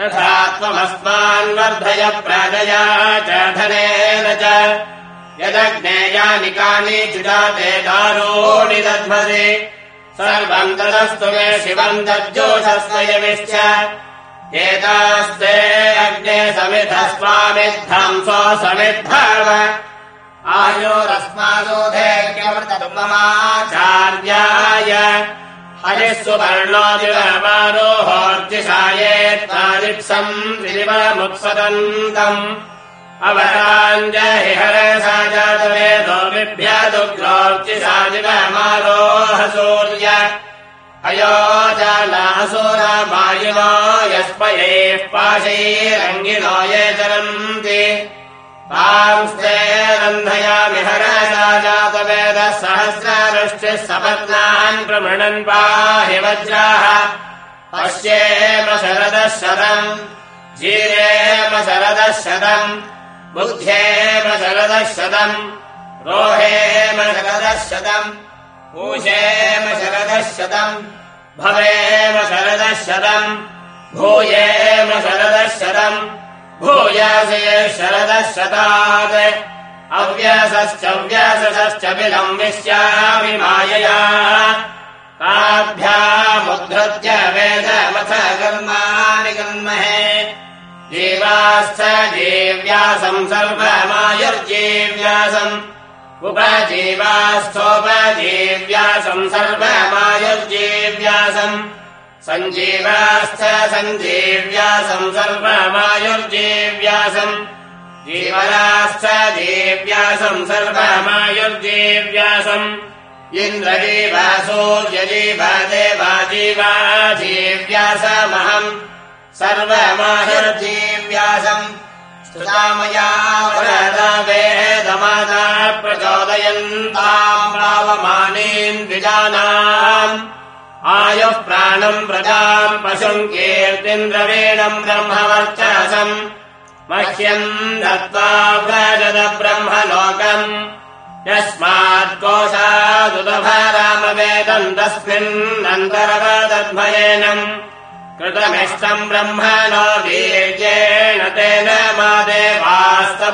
तथा त्वमस्मान् वर्धय प्राजया च धनेन च। यदग्नेयानि कानि चिदाते दारूणि दध्मसि सर्वम् तदस्तु मे शिवम् दज्जोषस्वयमिश्च एतास्ते अग्ने समिधस्वामिद्धम् स्वसमिद्धर्व आयोरस्मादोधेज्ञमृतममाचार्याय हरिः सुवर्णोदिवमारोहोर्जिषायेत्तारिप्सम् त्रिदिवमुत्सदन्तम् अवराञ्जहि हरसा जातवेदो बिभ्यादुग्रोर्जिषादिवमारोह सूर्य अयोजालासुरामायिनो यस्मयैः पाशैरङ्गिनो ये चरन्ति पांस्ते रन्धयामि हरसा जातवेदः सहस्रवृष्टिः सपत्नान् प्रमृणन् पाहि वज्राः। पश्येम शरदः शतम् जीरेम शरदः शतम् बुद्धेम शरदः शतम् रोहेम शरदः शतम् पूषेम शरदः शतम् भवेम शरदः शतम् भूयेम शरदः शतम् भूयासे शरदः शतात् अव्यासश्च व्यासश्च विलम्बिष्यामि मायया। ताभ्यामुद्धृत्य वेदमथ जीवाश्च जीव्यासम् सर्वमायुर्जीव्यासम्। उपजीवास्थोपजीव्यासम् सर्वमायुर्जीव्यासम्। सञ्जीवाश्च सञ्जीव्यासम् सर्वमायुर्जीव्यासम्। जीवराश्च जीव्यासम् सर्वमायुर्जीव्यासम्। इन्द्रजीवासूर्यजीवा देवाजीवा जीव्यासमहम् सर्वमायुर्जीव्यासम् सुतामया वेदमाना प्रचोदयन्ताम् पावमानीन् द्विजानाम्। आयुः प्राणम् प्रजाम् पशुम् कीर्तिन्द्रवीणम् ब्रह्मवर्चसम्। मह्यम् दत्त्वा व्रजद ब्रह्मलोकम् यस्मात्कोशादुदभरामवेदम् तस्मिन्नन्तरवदद्भयेनम् कृतमिष्टम् ब्रह्मणो वीर्येण तेन मा देवास्तपसावतेह